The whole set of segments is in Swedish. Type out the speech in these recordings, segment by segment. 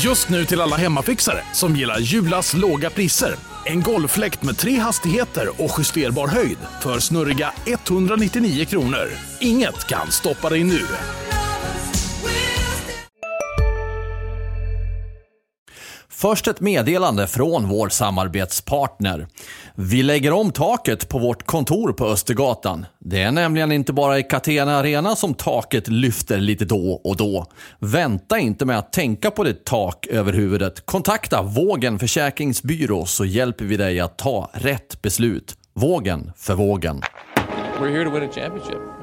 Just nu till alla hemmafixare som gillar Julas låga priser. En golffläkt med tre hastigheter och justerbar höjd för snurriga 199 kronor. Inget kan stoppa dig nu. Först ett meddelande från vår samarbetspartner. Vi lägger om taket på vårt kontor på Östergatan. Det är nämligen inte bara i Catena Arena som taket lyfter lite då och då. Vänta inte med att tänka på ditt tak över huvudet. Kontakta Vågen Försäkringsbyrå så hjälper vi dig att ta rätt beslut. Vågen för vågen. We're here to win a championship.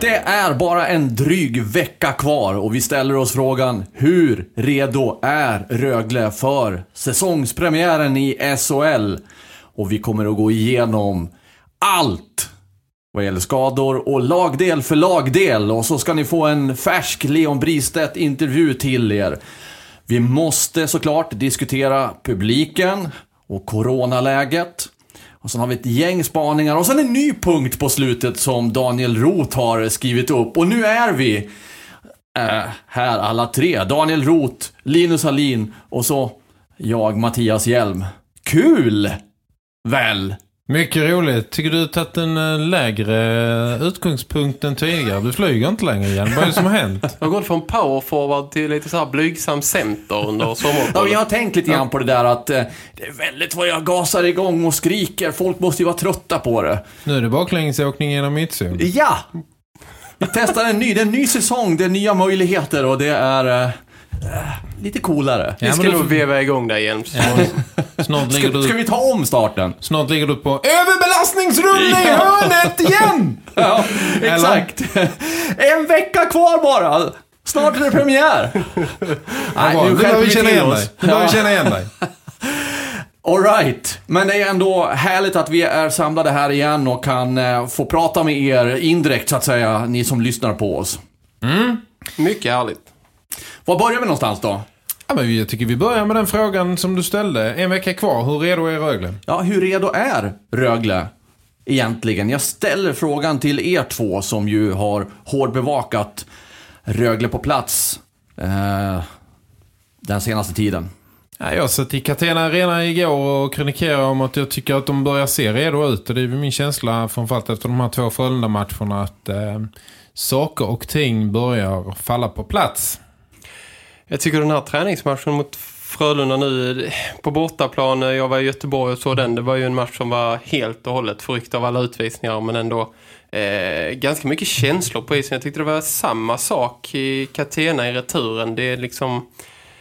Det är bara en dryg vecka kvar och vi ställer oss frågan hur redo är Rögle för säsongspremiären i SHL? Och vi kommer att gå igenom allt vad gäller skador och lagdel för lagdel och så ska ni få en färsk Leon Bristedt intervju till er. Vi måste såklart diskutera publiken och coronaläget. Och sen har vi ett gäng spaningar och sen en ny punkt på slutet som Daniel Roth har skrivit upp. Och nu är vi äh, här alla tre. Daniel Roth, Linus Hallin och så jag, Mattias Hjelm. Kul! Väl? Mycket roligt. Tycker du tagit en eh, lägre utgångspunkt än tidigare? Du flyger inte längre igen. Vad är det som har hänt? Jag har gått från powerforward till lite så här blygsam center under Ja, sommaruppehållet. jag har tänkt lite grann på det där att eh, det är väldigt vad jag gasar igång och skriker. Folk måste ju vara trötta på det. Nu är det baklängesåkning genom mittzon. Ja! Vi testar en ny, det är en ny säsong, det är nya möjligheter och det är eh, eh, lite coolare. Vi Ja, ska då- nog veva igång dig igen. Snart ligger, Ska, ska du, vi ta om starten? snart ligger du på överbelastningsrulle i hörnet igen! Ja, exakt. En vecka kvar bara. Snart är det premiär. Nej, nu börjar vi känna igen oss. dig. Nu börjar vi Ja. känna igen dig. All right. Men det är ändå härligt att vi är samlade här igen och kan eh, få prata med er indirekt så att säga, ni som lyssnar på oss. Mycket härligt. Var börjar vi någonstans då? Ja, men jag tycker vi börjar med den frågan som du ställde. En vecka kvar. Hur redo är Rögle? Ja, hur redo är Rögle egentligen? Jag ställer frågan till er två som ju har hårdbevakat Rögle på plats eh, den senaste tiden. Ja, jag satt i Catena Arena igår och kronikerade om att jag tycker att de börjar se redo ut. Och det är min känsla, framförallt efter de här två Frölunda-matcherna, att eh, saker och ting börjar falla på plats. Jag tycker den här träningsmatchen mot Frölunda nu på bortaplan, eh, jag var i Göteborg och såg den, det var ju en match som var helt och hållet förryckt av alla utvisningar men ändå eh, ganska mycket känslor på isen. Jag tyckte det var samma sak i Catena i returen. Det är liksom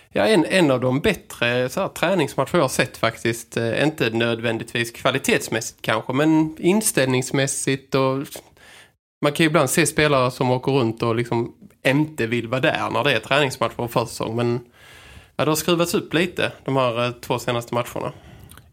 ja, en, en av de bättre så här, träningsmatcher jag har sett faktiskt. Eh, inte nödvändigtvis kvalitetsmässigt kanske men inställningsmässigt och man kan ju ibland se spelare som åker runt och liksom inte vill vara där när det är träningsmatch på försäsong. Men ja, det har skruvats upp lite de här eh, två senaste matcherna.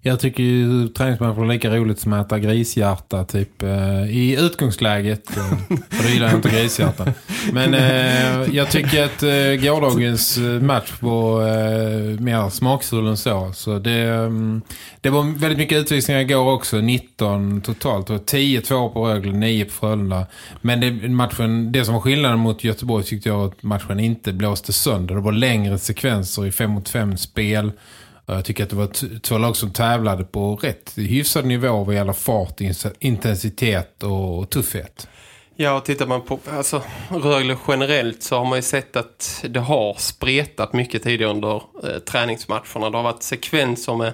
Jag tycker ju träningsmatcher är lika roligt som att äta grishjärta typ eh, i utgångsläget. Eh, för det gillar jag inte grishjärta. Men eh, jag tycker att eh, gårdagens eh, match var eh, mer smakfull än så. Så det, mm, det var väldigt mycket utvisningar igår också. 19 totalt. Och 10-2 på Rögle, 9 på Frölunda. Men det, matchen, det som var skillnaden mot Göteborg tyckte jag att matchen inte blåste sönder. Det var längre sekvenser i 5 mot 5 spel. Jag tycker att det var två lag som tävlade på rätt hyfsad nivå vad gäller fart, intensitet och tuffhet. Ja, och tittar man på alltså, Rögle generellt så har man ju sett att det har spretat mycket tidigare under eh, träningsmatcherna. Det har varit sekvenser med,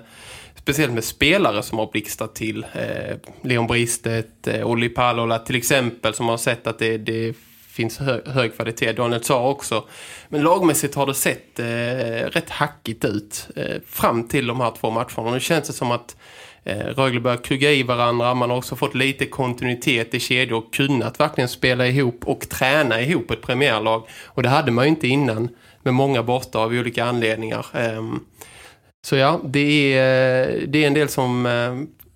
speciellt med spelare som har blixtrat till. Eh, Leon Bristedt, eh, Olli Palola till exempel som har sett att det, det finns hö, hög kvalitet. Daniel sa också. Men lagmässigt har det sett eh, rätt hackigt ut eh, fram till de här två matcherna. Nu känns det som att Eh, Rögle börjar kugga i varandra. Man har också fått lite kontinuitet i kedjor och kunnat verkligen spela ihop och träna ihop ett premiärlag. Och det hade man ju inte innan med många borta av olika anledningar. Eh, Så ja, det är, eh, det är en del som, eh,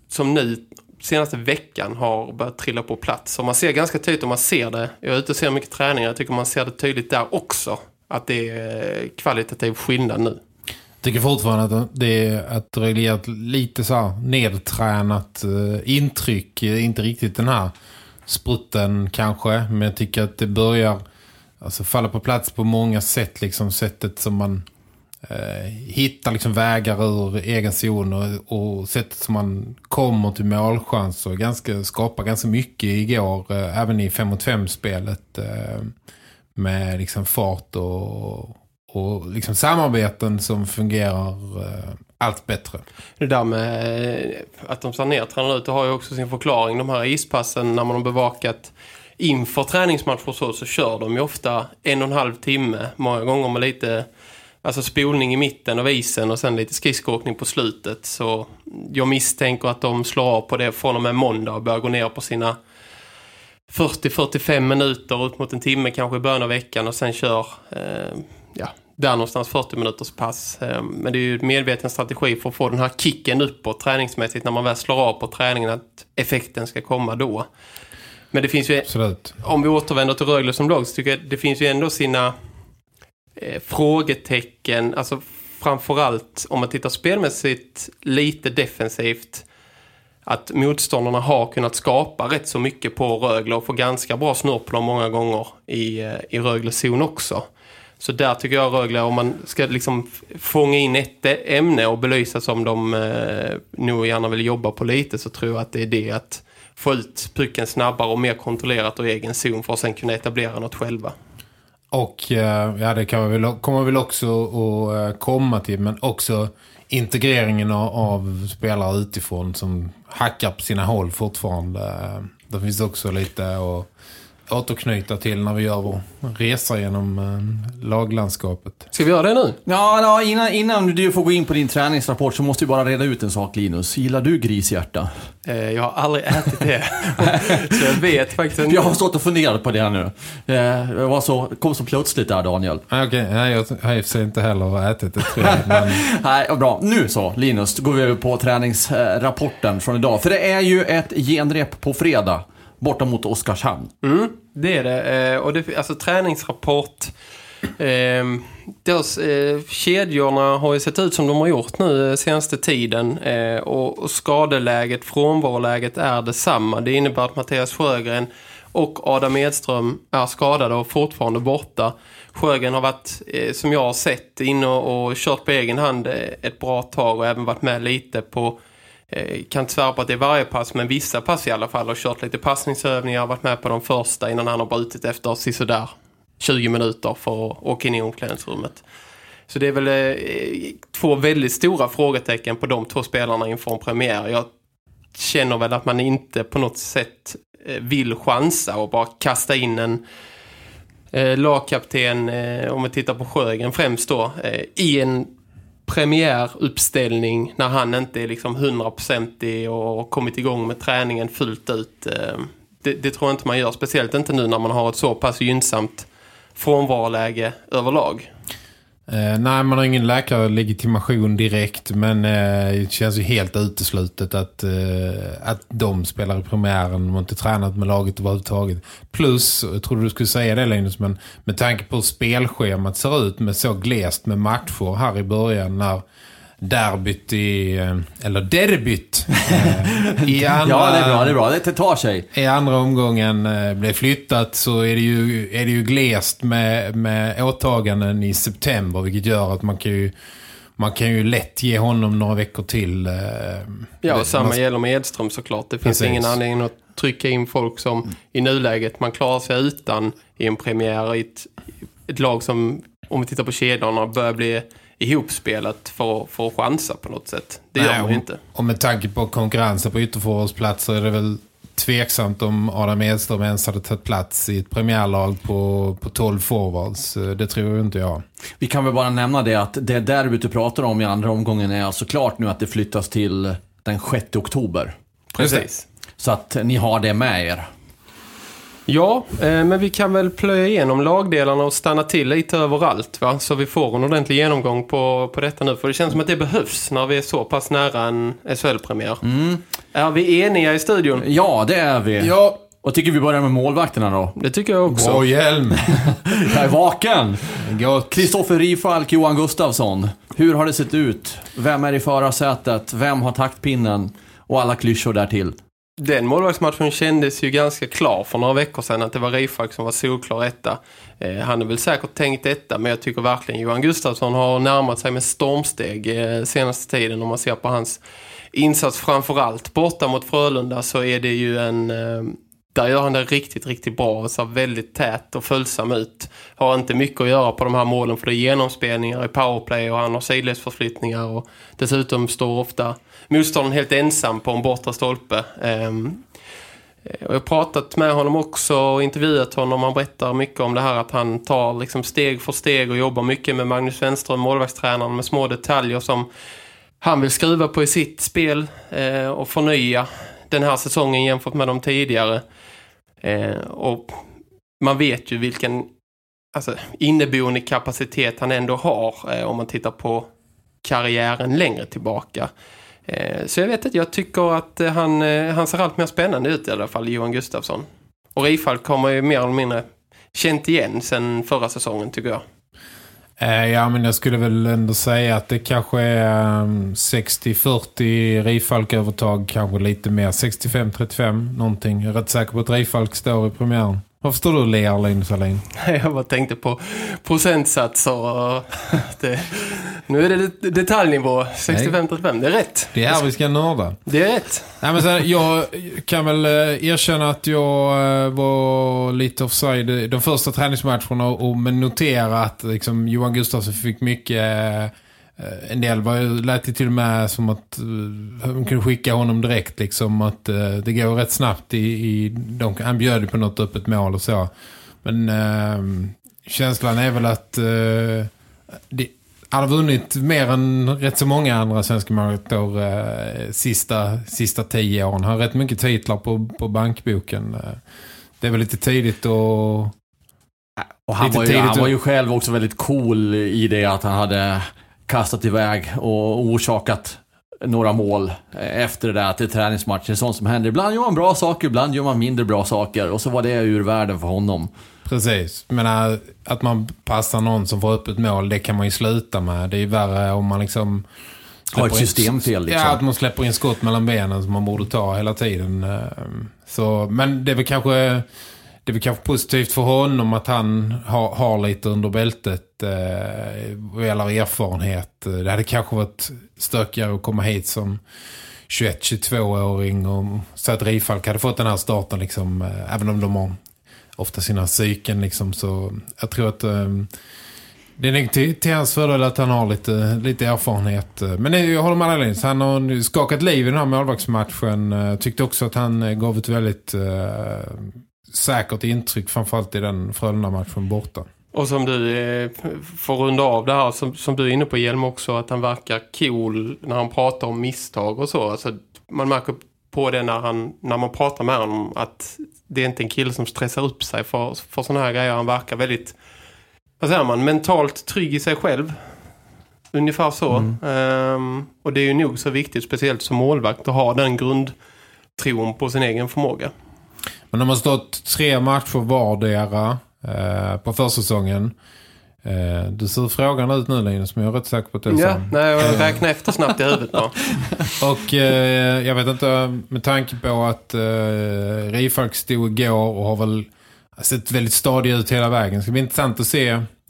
som nu senaste veckan har börjat trilla på plats. Och man ser ganska tydligt om man ser det. Jag är ute och ser mycket träningar. Jag tycker man ser det tydligt där också. Att det är eh, kvalitativ skillnad nu. Jag tycker fortfarande att det är att det lite så här nedtränat eh, intryck. Eh, inte riktigt den här sprutten kanske. Men jag tycker att det börjar alltså, falla på plats på många sätt. Liksom sättet som man Eh, hitta hittar liksom vägar ur egen zon och, och sättet som man kommer till målchans och ganska, skapar ganska mycket igår. Eh, även i 5 mot 5-spelet eh, med liksom fart och och liksom samarbeten som fungerar eh, allt bättre. Det där med eh, att de ser ner tränar ut, det har ju också sin förklaring. De här ispassen när man har bevakat inför träningsmatcher så, så kör de ju ofta en och en halv timme. Många gånger med lite alltså spolning i mitten av isen och sen lite skridskåkning på slutet. Så jag misstänker att de slår av på det från och med måndag och börjar gå ner på sina 40-45 minuter ut mot en timme kanske i början av veckan och sen kör eh, ja, där någonstans 40 minuters pass. Eh, men det är ju en medveten strategi för att få den här kicken uppåt träningsmässigt när man väl slår av på träningen att effekten ska komma då. Men det finns ju, Absolut. om vi återvänder till Rögle som lag så tycker jag det finns ju ändå sina eh, frågetecken, alltså framförallt om man tittar spelmässigt lite defensivt att motståndarna har kunnat skapa rätt så mycket på Rögle och få ganska bra snurr på dem många gånger i, eh, i Rögles zon också. Så där tycker jag Rögle, om man ska liksom fånga in ett eh, ämne och belysa som de eh, nog gärna vill jobba på lite så tror jag att det är det att få ut pucken snabbare och mer kontrollerat och egen zon för att sen kunna etablera något själva. Och eh, ja, det kan man väl, kommer väl också att eh, komma till men också integreringen av, av spelare utifrån som hackar på sina håll fortfarande. Eh, det finns också lite att återknyta till när vi gör vår resa genom eh, laglandskapet. Ska vi göra det nu? Ja, ja innan, innan du får gå in på din träningsrapport så måste vi bara reda ut en sak Linus. Gillar du grishjärta? Eh, jag har aldrig ätit det. så jag vet faktiskt inte. Jag har stått och funderat på det nu. Eh, det var så, kom så plötsligt där Daniel. Okej, okay, nej, jag har i och för sig inte heller ätit det tror jag. Men... nej, bra. Nu så Linus, då går vi över på träningsrapporten från idag. För det är ju ett genrep på fredag borta mot Oskarshamn. Mm, det är det. Eh, och det, alltså träningsrapport. Eh, deras, eh, kedjorna har ju sett ut som de har gjort nu eh, senaste tiden. Eh, och, och skadeläget, frånvaroläget är detsamma. Det innebär att Mattias Sjögren och Adam Edström är skadade och fortfarande borta. Sjögren har varit, eh, som jag har sett, inne och, och kört på egen hand eh, ett bra tag och även varit med lite på Eh, kan inte svära på att det är varje pass men vissa pass i alla fall har kört lite passningsövningar varit med på de första innan han har brutit efter sådär 20 minuter för att åka in i omklädningsrummet. Så det är väl eh, två väldigt stora frågetecken på de två spelarna inför en premiär. Jag känner väl att man inte på något sätt eh, vill chansa och bara kasta in en eh, lagkapten, eh, om vi tittar på Sjögren främst då, eh, i en premiäruppställning när han inte är liksom 100% och kommit igång med träningen fullt ut. Eh, det, det, tror jag inte man gör, speciellt inte nu när man har ett så pass gynnsamt frånvaroläge överlag. Eh, nej, man har ingen läkarlegitimation direkt men eh, det känns ju helt uteslutet att, eh, att de spelar i premiären. De har inte tränat med laget överhuvudtaget. Plus, jag trodde du skulle säga det Linus, men med tanke på hur spelschemat ser ut med så glest med matcher här i början när derbyt i, eh, eller derbyt eh, i andra, ja det är bra, det är bra, det tar sig i andra omgången eh, blev flyttat så är det ju, är det ju glest med, med åtaganden i september vilket gör att man kan ju man kan ju lätt ge honom några veckor till. ja, och samma man... gäller med Edström såklart. Det finns Precis. ingen anledning att trycka in folk som mm. i nuläget man klarar sig utan i en premiär i ett, ett lag som, om vi tittar på kedjorna, börjar bli ihopspelat för, för att chansa på något sätt. Det Nej, gör man ju inte. Och med tanke på konkurrensen på ytterforwardsplatser är det väl tveksamt om Adam Edström ens hade tagit plats i ett premiärlag på, på 12 forwards. Det tror inte jag. Vi kan väl bara nämna det att det derbyt du pratar om i andra omgången är alltså klart nu att det flyttas till den 6 oktober. Precis. Så att ni har det med er. Ja, eh, men vi kan väl plöja igenom lagdelarna och stanna till lite överallt va? Så vi får en ordentlig genomgång på, på detta nu. För det känns som att det behövs när vi är så pass nära en SHL-premiär. Är vi eniga i studion? Ja, det är vi. Ja, Och tycker vi börjar med målvakterna då? Det tycker jag också. bra hjälm. Jag är vaken! Kristoffer Rifalk, Johan Gustafsson. Hur har det sett ut? Vem är i förarsätet? Vem har taktpinnen? Och alla klyschor därtill. Den målvaktsmatchen kändes ju ganska klar för några veckor sedan att det var Rifalk som var solklar etta. Eh, han har väl säkert tänkt detta men jag tycker verkligen Johan Gustafsson har närmat sig med stormsteg eh, senaste tiden om man ser på hans insats framförallt borta mot Frölunda så är det ju en... Eh, där gör han det riktigt, riktigt bra och ser väldigt tät och följsam ut. Har inte mycket att göra på de här målen för det är genomspelningar i powerplay och han har sidledsförflyttningar och dessutom står ofta motståndaren helt ensam på en bortre stolpe. Ehm, eh, jag har pratat med honom också och intervjuat honom. Han berättar mycket om det här att han tar liksom steg för steg och jobbar mycket med Magnus Wenström, målvaktstränaren, med små detaljer som han vill skruva på i sitt spel eh, och förnya den här säsongen jämfört med de tidigare. Eh, och man vet ju vilken alltså, inneboende kapacitet han ändå har eh, om man tittar på karriären längre tillbaka. Eh, så jag vet att jag tycker att eh, han, eh, han ser allt mer spännande ut i alla fall, Johan Gustafsson. Och Rifalk kommer ju mer eller mindre känt igen sen förra säsongen tycker jag. Eh, Ja, men jag skulle väl ändå säga att det kanske är ehm, 60-40 Rifalk-övertag, kanske lite mer 65-35 någonting. Jag är rätt säker på att Rifalk står i premiären. Varför står du och ler, Linus Alin? Jag bara tänkte på procentsatser det, nu är det detaljnivå 65-35, det är rätt. Det är här vi ska nörda. Det är rätt. Nej, men här, jag kan väl eh, erkänna att jag eh, var lite offside de första träningsmatcherna och, men notera att liksom, Johan Gustafsson fick mycket eh, en del var, lät det till och med som att uh, de kunde skicka honom direkt liksom att uh, det går rätt snabbt i, i de, han bjöd ju på något öppet mål och så men uh, känslan är väl att uh, det, han har vunnit mer än rätt så många andra svenska målvakter uh, sista, sista tio åren. Han har rätt mycket titlar på, på bankboken. Det är väl lite tidigt att Och han Lite var, ju, tidigt han var ju själv också väldigt cool i det att han hade kastat iväg och orsakat några mål efter det där till träningsmatcher. Sånt som händer. Ibland gör man bra saker, ibland gör man mindre bra saker. Och så var det ur världen för honom. Precis. Men att man passar någon som får upp ett mål, det kan man ju sluta med. Det är ju värre om man liksom... Har ett systemfel liksom. Ja, att man släpper in skott mellan benen som man borde ta hela tiden. äh, Så, men det är väl kanske... Det är väl kanske positivt för honom att han har, har lite under bältet eh, vad gäller erfarenhet. Eh, det hade kanske varit stökigare att komma hit som 21-22-åring och så att Rifalk hade fått den här starten liksom, eh, även om de har ofta sina psyken liksom, så jag tror att eh, det är nog till, till hans fördel att han har lite, lite erfarenhet. Eh, men det- jag håller med dig Linus. Han har skakat liv i den här målvaktsmatchen. Eh, Tyckte också att han eh, gav ett väldigt eh, säkert intryck, framförallt i den Frölunda-matchen borta. Och som du eh, får runda av det här som, som du är inne på Hjelm också att han verkar cool när han pratar om misstag och så. Alltså, man märker på det när, han, när man pratar med honom att det är inte en kille som stressar upp sig för, för sådana här grejer. Han verkar väldigt, vad säger man, mentalt trygg i sig själv. Ungefär så. Ehm, och det är ju nog så viktigt, speciellt som målvakt, att ha den grundtron på sin egen förmåga. Men de har stått tre matcher vardera eh, på försäsongen. Eh, du ser frågan ut nu Linus, men jag är rätt säker på att det är Ja, nej, jag räknar efter snabbt i huvudet bara. Och eh, jag vet inte, med tanke på att eh, Rifalk stod igår och har väl sett väldigt stadig ut hela vägen. Det ska bli intressant att se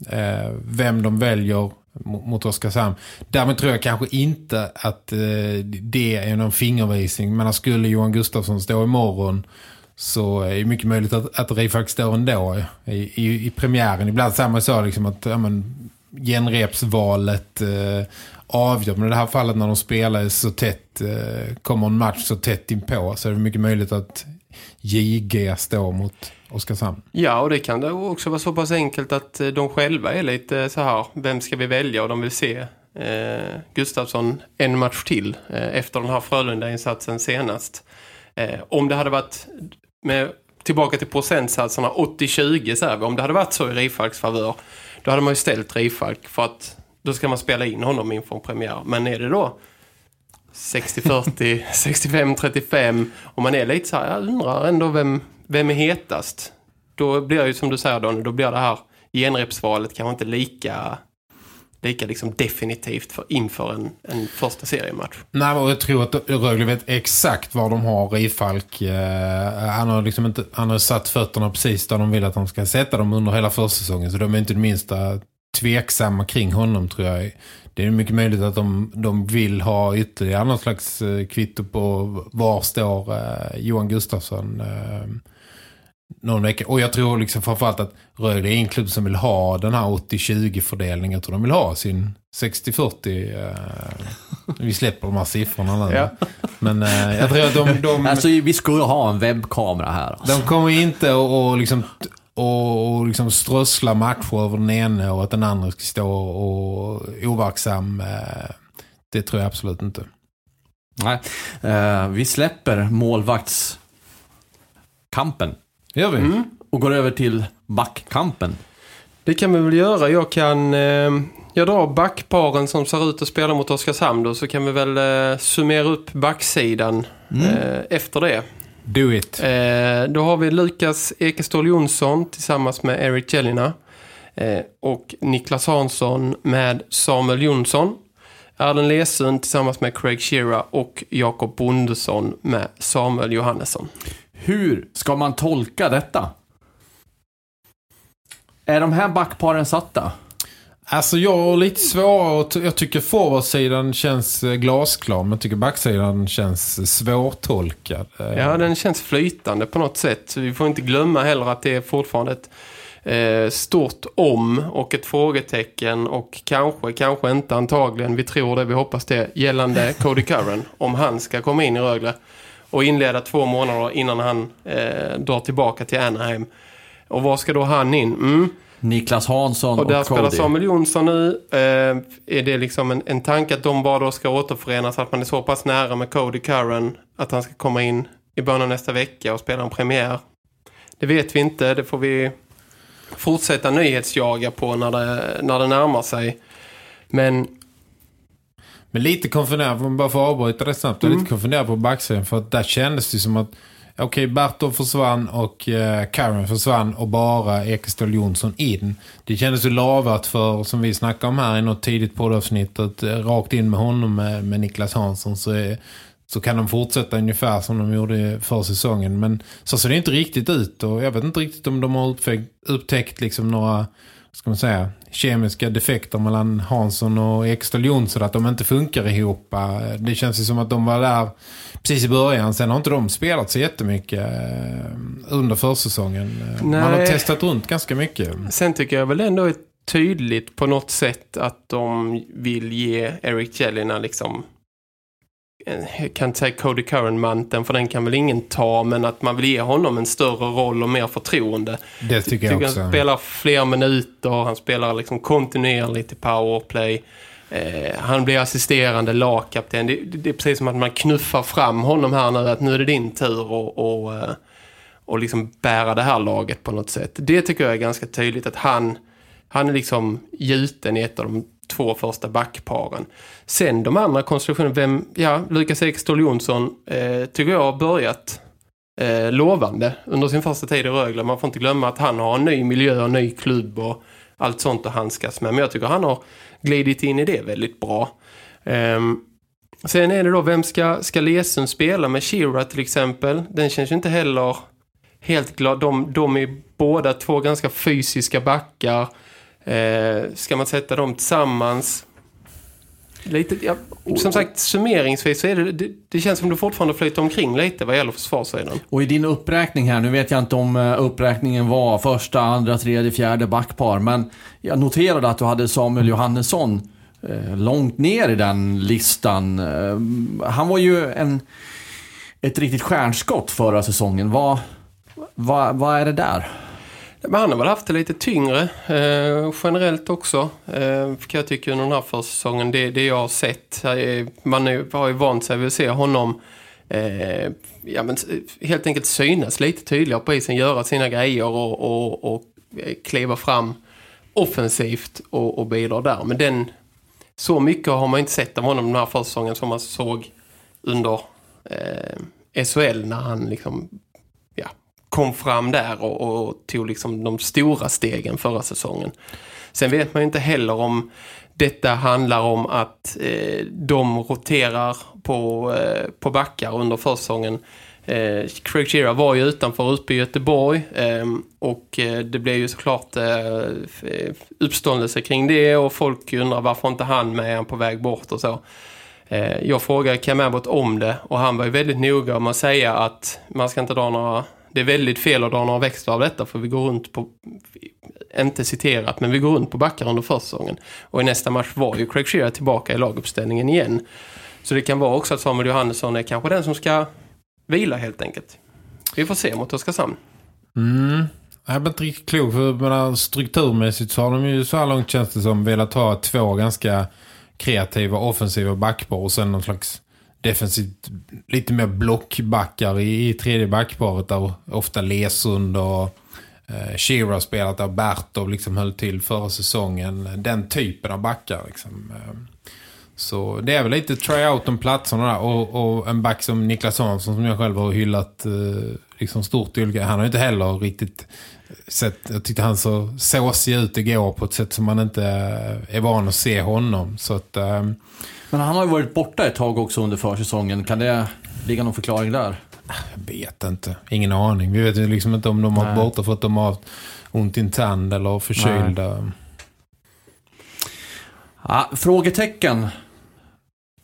eh, vem de väljer mot, mot Oskarshamn. Därmed tror jag kanske inte att eh, det är någon fingervisning. Men skulle Johan Gustafsson stå imorgon så är det mycket möjligt att, att Rifalk står ändå i, i, i premiären. Ibland säger man så liksom att ja, men, genrepsvalet eh, avgör. Men i det här fallet när de spelar så tätt, eh, kommer en match så tätt inpå så är det mycket möjligt att JG står mot Oskarshamn. Ja, och det kan det också vara så pass enkelt att eh, de själva är lite så här, vem ska vi välja? Och de vill se eh, Gustafsson en match till eh, efter den här Frölunda-insatsen senast. Eh, om det hade varit med tillbaka till procentsatserna 80-20 så här. Om det hade varit så i Rifalks favör, då hade man ju ställt Rifalk för att då ska man spela in honom inför en premiär. Men är det då 60-40, 65-35 och man är lite så här, jag undrar ändå vem, vem är hetast? Då blir det ju som du säger Donny, då blir det här genrepsvalet kanske inte lika lika liksom definitivt för, inför en, en första seriematch. Nej, och jag tror att Rögle vet exakt var de har Rifalk. Eh, han har liksom inte, han har satt fötterna precis där de vill att de ska sätta dem under hela försäsongen. Så de är inte det minsta tveksamma kring honom tror jag. Det är mycket möjligt att de, de vill ha ytterligare någon slags eh, kvitto på var står eh, Johan Gustafsson eh, någon vecka. Och jag tror liksom framförallt att Rögle är en klubb som vill ha den här 80-20 fördelningen. Jag tror de vill ha sin 60-40. Eh, vi släpper de här siffrorna nu. Ja. Men eh, jag tror att de... de Alltså vi skulle ha en webbkamera här. Alltså. de kommer inte att och liksom, och, och liksom strössla matcher över den ene och att den andra ska stå och overksam. Eh, det tror jag absolut inte. Nej. Eh, vi släpper målvaktskampen Gör vi? och går över till backkampen. Det kan vi väl göra. Jag kan... Eh, jag drar backparen som ser ut att spela mot Oskarshamn då, så kan vi väl eh, summera upp backsidan eh, efter det. Do it. Eh, då har vi Lukas Ekestål Jonsson tillsammans med Eric Jelina. Eh, och Niklas Hansson med Samuel Jonsson. Erlen Lesund tillsammans med Craig Shearer och Jakob Bondesson med Samuel Johannesson. Hur ska man tolka detta? Är de här backparen satta? Alltså jag har lite svårare Jag tycker forwardsidan känns eh, glasklar men jag tycker backsidan känns svårtolkad. Eh, Ja, den känns flytande på något sätt. Vi får inte glömma heller att det är fortfarande ett eh, stort om och ett frågetecken och kanske, kanske inte antagligen, vi tror det, vi hoppas det, gällande Cody Curran. om han ska komma in i Rögle och inleda två månader innan han eh, drar tillbaka till Anaheim. Och var ska då han in? Mm. Niklas Hansson Och och, där spelar. Samuel Jonsson nu. Eh, är det liksom en, en tanke att de bara då ska återförenas? Att man är så pass nära med Cody Curran att han ska komma in i början av nästa vecka och spela en premiär? Det vet vi inte. Det får vi fortsätta nyhetsjaga på när det, när det närmar sig. Men Men lite konfunderad, om bara får avbryta det snabbt. Är lite konfunderad på backsidan för att där kändes det som att okej, Bertov försvann och eh, Karen försvann och bara Ekestål Jonsson in. Det kändes ju lavat för, som vi snackade om här i något tidigt poddavsnitt, att eh, rakt in med honom med, med Niklas Hansson så, är, så kan de fortsätta ungefär som de gjorde för säsongen. Men så ser det inte riktigt ut och jag vet inte riktigt om de har upptäckt, upptäckt liksom några ska man säga, kemiska defekter mellan Hansson och Ekstad Jonsson att de inte funkar ihop. Det känns ju som att de var där precis i början. Sen har inte de spelat så jättemycket eh, under försäsongen. Eh, Man har Nej. testat runt ganska mycket. sen tycker jag väl ändå är tydligt på något sätt att de vill ge Eric Jelena liksom jag kan inte säga Cody Curran-manteln för den kan väl ingen ta men att man vill ge honom en större roll och mer förtroende. Det tycker jag också. Han spelar fler minuter, han spelar liksom kontinuerligt i powerplay. Eh, han blir assisterande lagkapten. Det, det, det är precis som att man knuffar fram honom här nu, att nu är det din tur och, och, och liksom bära det här laget på något sätt. Det tycker jag är ganska tydligt att han, han är liksom gjuten i ett av de två första backparen. Sen de andra konstruktionerna, vem, ja, Lukas Ekstol Jonsson eh, tycker jag har börjat eh, lovande under sin första tid i Rögle. Man får inte glömma att han har en ny miljö, en ny klubb och allt sånt att handskas med. Men jag tycker han har glidit in i det väldigt bra. Eh, sen är det då, vem ska, ska Lesund spela med Shira till exempel? Den känns ju inte heller helt glad. De, de är båda två ganska fysiska backar. Eh, ska man sätta dem tillsammans? Lite, ja, som sagt, summeringsvis så är det, det, det känns som du fortfarande flyter omkring lite vad gäller försvarssidan. Och i din uppräkning här, nu vet jag inte om eh, uppräkningen var första, andra, tredje, fjärde backpar, men jag noterade att du hade Samuel Johannesson eh, långt ner i den listan. Eh, han var ju en, ett riktigt stjärnskott förra säsongen. Vad, vad, vad är det där? Men han har väl haft det lite tyngre eh, generellt också. Eh, kan jag tycka under den här försäsongen. Det, det jag har sett. Man är, har ju vant sig vid att se honom eh, ja, men, helt enkelt synas lite tydligare på isen, göra sina grejer och, och, och eh, kliva fram offensivt och, och bidra där. Men den, så mycket har man inte sett av honom den här försäsongen som man såg under eh, SHL när han liksom kom fram där och, och tog liksom de stora stegen förra säsongen. Sen vet man ju inte heller om detta handlar om att eh, de roterar på, eh, på backar under försäsongen. Eh, Craig Shearer var ju utanför uppe i Göteborg ehm, eh, och det blev ju såklart eh, eh, uppståndelse kring det och folk undrar varför inte han med han på väg bort och så. Eh, jag frågade Cam Abbott om det och han var ju väldigt noga med att säga att man ska inte dra några det är väldigt fel att dra några växlar av detta för vi går runt på inte citerat, men vi går runt på backar under försäsongen. Och i nästa match var ju Craig Shearer tillbaka i laguppställningen igen. Så det kan vara också att Samuel Johannesson är kanske den som ska vila helt enkelt. Vi får se mot Oskarshamn. Mm. Jag är inte riktigt klok för menar, strukturmässigt så har de ju så här långt känns det som velat ha två ganska kreativa offensiva backpar och sen någon slags defensivt lite mer blockbackar i, i tredje backparet där ofta Lesund och eh, Shira spelat där Bertov liksom höll till förra säsongen. Den typen av backar liksom. Eh, så det är väl lite tryout om platserna där. Och, och, en back som Niklas Hansson som jag själv har hyllat eh, liksom stort i olika. Han har inte heller riktigt sett, jag tyckte han så såsig ut igår på ett sätt som man inte eh, är van att se honom. Så att... Eh, men han har ju varit borta ett tag också under försäsongen. Kan det ligga någon förklaring där? Jag vet inte. Ingen aning. Vi vet ju liksom inte om de har varit borta för att de har ont i en tand eller förkylda. Ja, frågetecken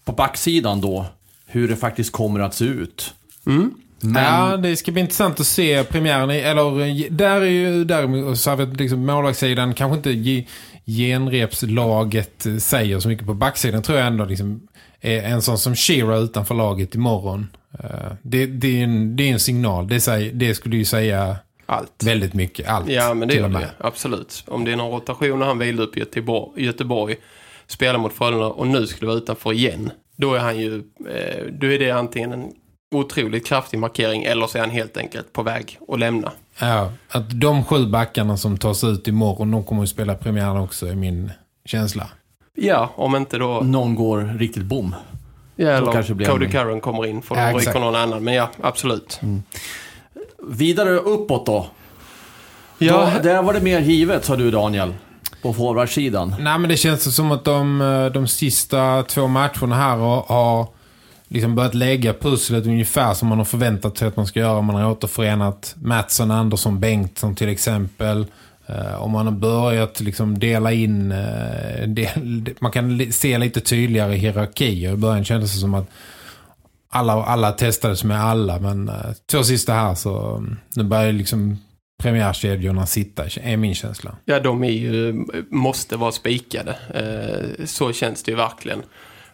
på backsidan då. Hur det faktiskt kommer att se ut. Mm. Men... Ja, det ska bli intressant att se premiären. Eller där är ju där, så har liksom, målvaktssidan kanske inte genrepslaget säger så mycket på backsidan. Tror jag ändå liksom är en sån som Shira utanför laget imorgon. Eh, det, det, är, en, det är en signal. Det, säger, det skulle ju säga allt. väldigt mycket. Allt. Ja, men det gör det. Absolut. Om det är någon rotation och han vill upp i Göteborg, Göteborg spelar mot Frölunda och nu skulle vara utanför igen. Då är han ju, eh, då är det antingen en otroligt kraftig markering eller så är han helt enkelt på väg att lämna. Ja, att de sju backarna som tas ut imorgon, de kommer att spela premiären också i min känsla. Ja, om inte då... Någon går riktigt bom. Ja, eller Cody Curran kommer in för att rycka någon annan. Men ja, absolut. Mm. Vidare uppåt då. Ja. Då, där var det mer givet, sa du Daniel. På forwardsidan. Nej, men det känns som att de, de sista två matcherna här har, har liksom börjat lägga pusslet ungefär som man har förväntat sig att man ska göra. Man har återförenat Mattsson, Andersson, Bengtsson till exempel. Eh, Om man har börjat liksom dela in, eh, del, man kan se lite tydligare hierarkier. I början kändes det som att alla, alla testades med alla. Men eh, två sista här så mm, nu börjar liksom premiärkedjorna sitta, är min känsla. Ja, de är ju, måste vara spikade. så känns det ju verkligen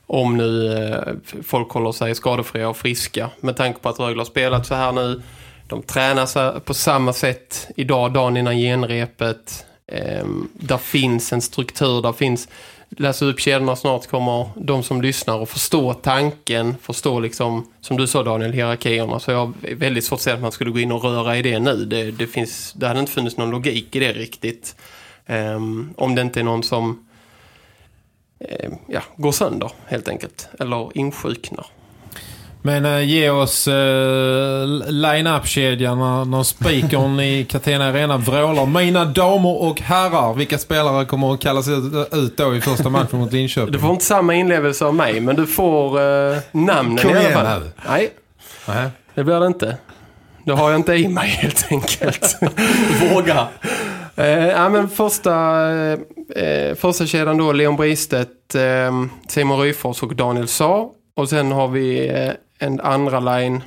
om nu eh, folk håller sig skadefria och friska. Med tanke på att Rögle har spelat så här nu. De tränar på samma sätt idag, dagen innan genrepet. Ehm, där finns en struktur, där finns... Läsa upp kedjorna snart kommer de som lyssnar och förstå tanken, förstå liksom, som du sa Daniel, hierarkierna. Så jag har väldigt svårt att säga att man skulle gå in och röra i det nu. Det, det, finns, det hade inte funnits någon logik i det riktigt. Um, om det inte är någon som eh, ja, går sönder helt enkelt. Eller insjuknar. Men äh, ge oss äh, line-up-kedjan när, när spikern i Catena Arena vrålar. Mina damer och herrar, vilka spelare kommer att kallas ut då i första matchen mot Linköping? Du får inte samma inlevelse av mig, men du får äh, namnen Kom i alla fall. Nej, Nej, det blir det inte. Det har jag inte i mig helt enkelt. Våga. Eh, ja, men första, eh, första kedjan då Leon Bristedt, eh, Simon Ryfors och Daniel Sa. Och sen har vi eh, en andra line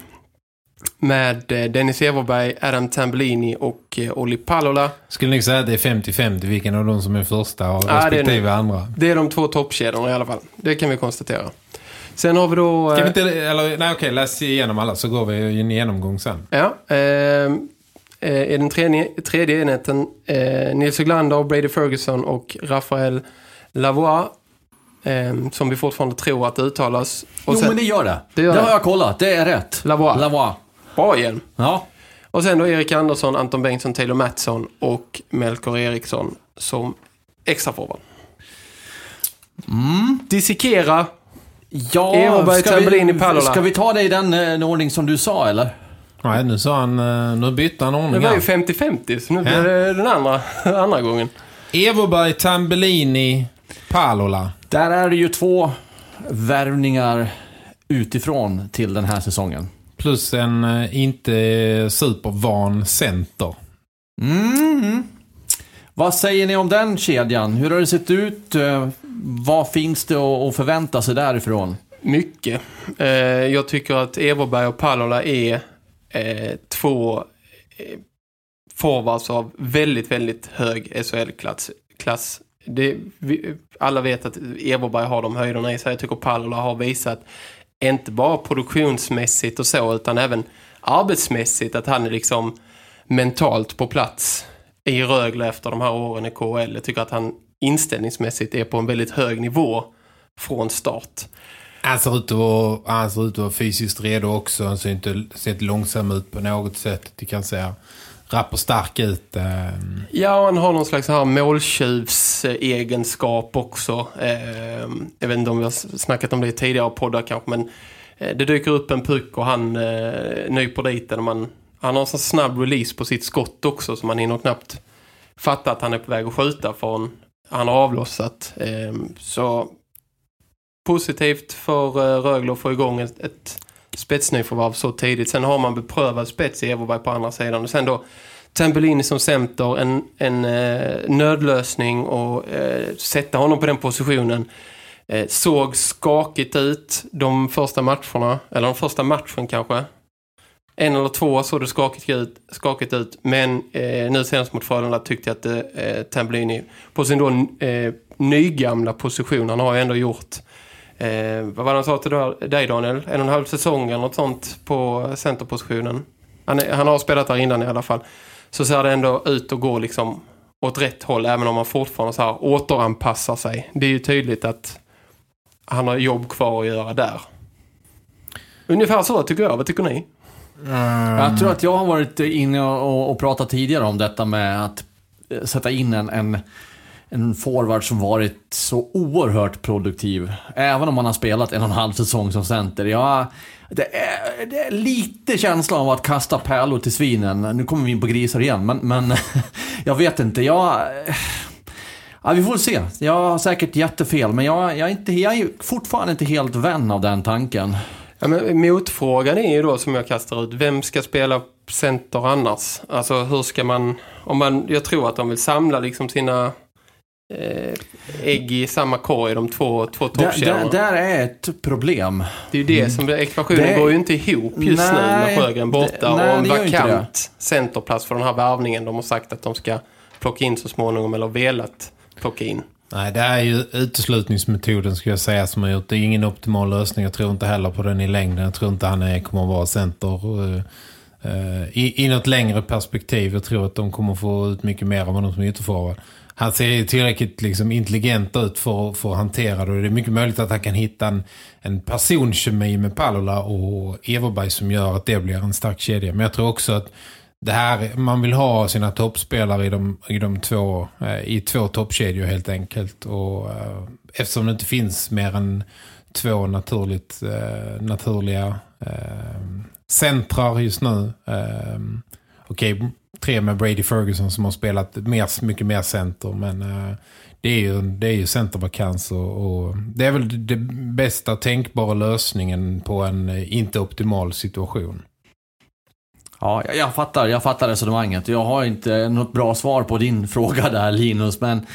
med eh, Dennis Everberg, Adam Tambellini och eh, Olli Palola. Skulle ni säga att det är 50-50 vilken av dem som är första och ja, respektive det är, andra? Det är de två toppkedjorna i alla fall. Det kan vi konstatera. Sen har vi då... Kan vi inte, eller, nej okej, läs igenom alla så går vi en genomgång sen. Ja, eh, i den tredje, tredje enheten eh, Nils Oglander, Brady Ferguson och Rafael Lavoie. eh, som vi fortfarande tror att det uttalas. Och jo, sen, men det gör det. Det Det, gör har det. jag kollat. Det är rätt. Lavoie. Lavoie. Bra igen. Ja. Och sen då Erik Andersson, Anton Bengtsson, Taylor Mattsson och Melker Eriksson som extra forward. Mm. Dissekera. Ja, ska vi, ska vi ta det i den eh, ordning som du sa, eller? Nej, nu sa han... eh, Nu bytte han Det ordning var ju här. 50-50 så nu Ja. blir det den andra, andra gången. Everberg, Tambellini, Palola. Där är det ju två värvningar utifrån till den här säsongen. Plus en eh, inte supervan center. Mm. Vad säger ni om den kedjan? Hur har det sett ut? Eh, Vad finns det att förvänta sig därifrån? Mycket. Jag tycker att Everberg och Pallola är eh, två eh, forwards av väldigt, väldigt hög SHL-klass. Klass. Det, vi, alla vet att Everberg har de höjderna i sig. Jag tycker Pallola har visat, inte bara produktionsmässigt och så, utan även arbetsmässigt, att han är liksom mentalt på plats i Rögle efter de här åren i KHL. Jag tycker att han inställningsmässigt är på en väldigt hög nivå från start. Han ser ut att vara, han ser ut att vara fysiskt redo också. Han ser inte, ser inte långsam ut på något sätt. Det kan säga, rapp och stark ut. Eh. Ja, han har någon slags här måltjuvsegenskap också. Eh, jag vet inte om vi har snackat om det i tidigare poddar kanske, men eh, det dyker upp en puck och han nyper dit den. Man, han har en sån snabb release på sitt skott också, så man hinner knappt fatta att han är på väg att skjuta förrän han har avlossat. Så positivt för eh, Rögle att få igång ett, ett spetsnyförvarv så tidigt. Sen har man beprövad spets i Everberg på andra sidan. Och sen då Tambellini som center, en, en eh, nödlösning och eh, sätta honom på den positionen. Eh, såg skakigt ut de första matcherna, eller de första matchen kanske. En eller två såg det skakigt ut, skakigt ut men eh, nu senast mot Frölunda tyckte jag att eh, Tambellini på sin då eh, nygamla position, han har ju ändå gjort Eh, vad var det han sa till dig Daniel? En och en halv säsong eller något sånt på centerpositionen. Han, är, han har spelat där innan i alla fall. Så ser det ändå ut att gå liksom åt rätt håll även om han fortfarande så här återanpassar sig. Det är ju tydligt att han har jobb kvar att göra där. Ungefär så tycker jag. Vad tycker ni? Jag tror att jag har varit inne och, och pratat tidigare om detta med att eh, sätta in en, en, en forward som varit så oerhört produktiv. Även om han har spelat en och en halv säsong som center. Jag, det, är, det är lite känslan av att kasta pärlor till svinen. Nu kommer vi in på grisar igen, men, men jag vet inte. Jag... Ja, vi får se. Jag har säkert jättefel, men jag, jag, är inte, jag är fortfarande inte helt vän av den tanken. Ja, men motfrågan är ju då som jag kastar ut. Vem ska spela center annars? Alltså hur ska man... Om man jag tror att de vill samla liksom sina ägg i samma korg, de två, två Där, där, toppkedjorna. där är ett problem. Det är ju det som ekvationen Det- går ju inte ihop just nu Nej, med Sjögren borta det- nej, och en vakant centerplats för den här värvningen de har sagt att de ska plocka in så småningom eller velat plocka in. Nej, det är ju uteslutningsmetoden skulle jag säga som har gjort. Det är ingen optimal lösning. Jag tror inte heller på den i längden. Jag tror inte han är, kommer att vara center eh, eh, i, i något längre perspektiv. Jag tror att de kommer få ut mycket mer av honom som ytterforward. Han ser ju tillräckligt liksom, intelligent ut för, för att hantera det. Och det är mycket möjligt att han kan hitta en, en personkemi med Palola och Everberg som gör att det blir en stark kedja. Men jag tror också att det här, man vill ha sina toppspelare i de, i de två, eh, i två toppkedjor helt enkelt. Och eh, eftersom det inte finns mer än två naturligt, eh, naturliga eh, centrar just nu. Eh, Okej, tre med Brady Ferguson som har spelat mer, mycket mer center. Men eh, det är ju, det är ju centervakans och, och det är väl den bästa tänkbara lösningen på en eh, inte optimal situation. Ja, jag, jag fattar, jag fattar resonemanget. Jag har inte något bra svar på din fråga där Linus, men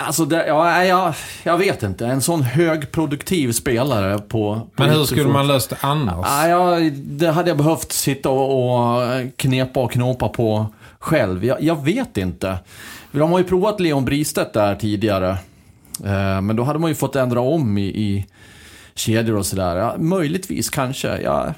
Alltså, det, ja, jag, jag vet inte. En sån högproduktiv spelare på... Men hur skulle man lösa det annars? Ja, jag, det hade jag behövt sitta och, och knepa och knåpa på själv. Jag, jag vet inte. De har ju provat Leon Bristedt där tidigare. Eh, men då hade man ju fått ändra om i, i kedjor och sådär. Ja, möjligtvis kanske. Ja,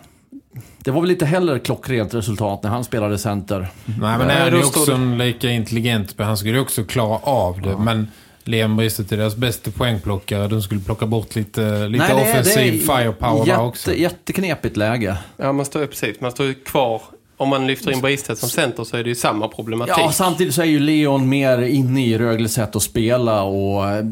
det var väl inte heller klockrent resultat när han spelade center. Nej, men är då det står också en lika intelligent, men han skulle ju också klara av det. Men Leon Bristet är deras bästa poängplockare. De skulle plocka bort lite, lite Nej, det är- offensiv det är firepower där också. jätte, jätteknepigt läge. Ja, man står ju precis. Man står ju kvar. Om man lyfter in Bristet som center så är det ju samma problematik. Ja, samtidigt så är ju Leon mer inne i Rögles sätt att spela och eh,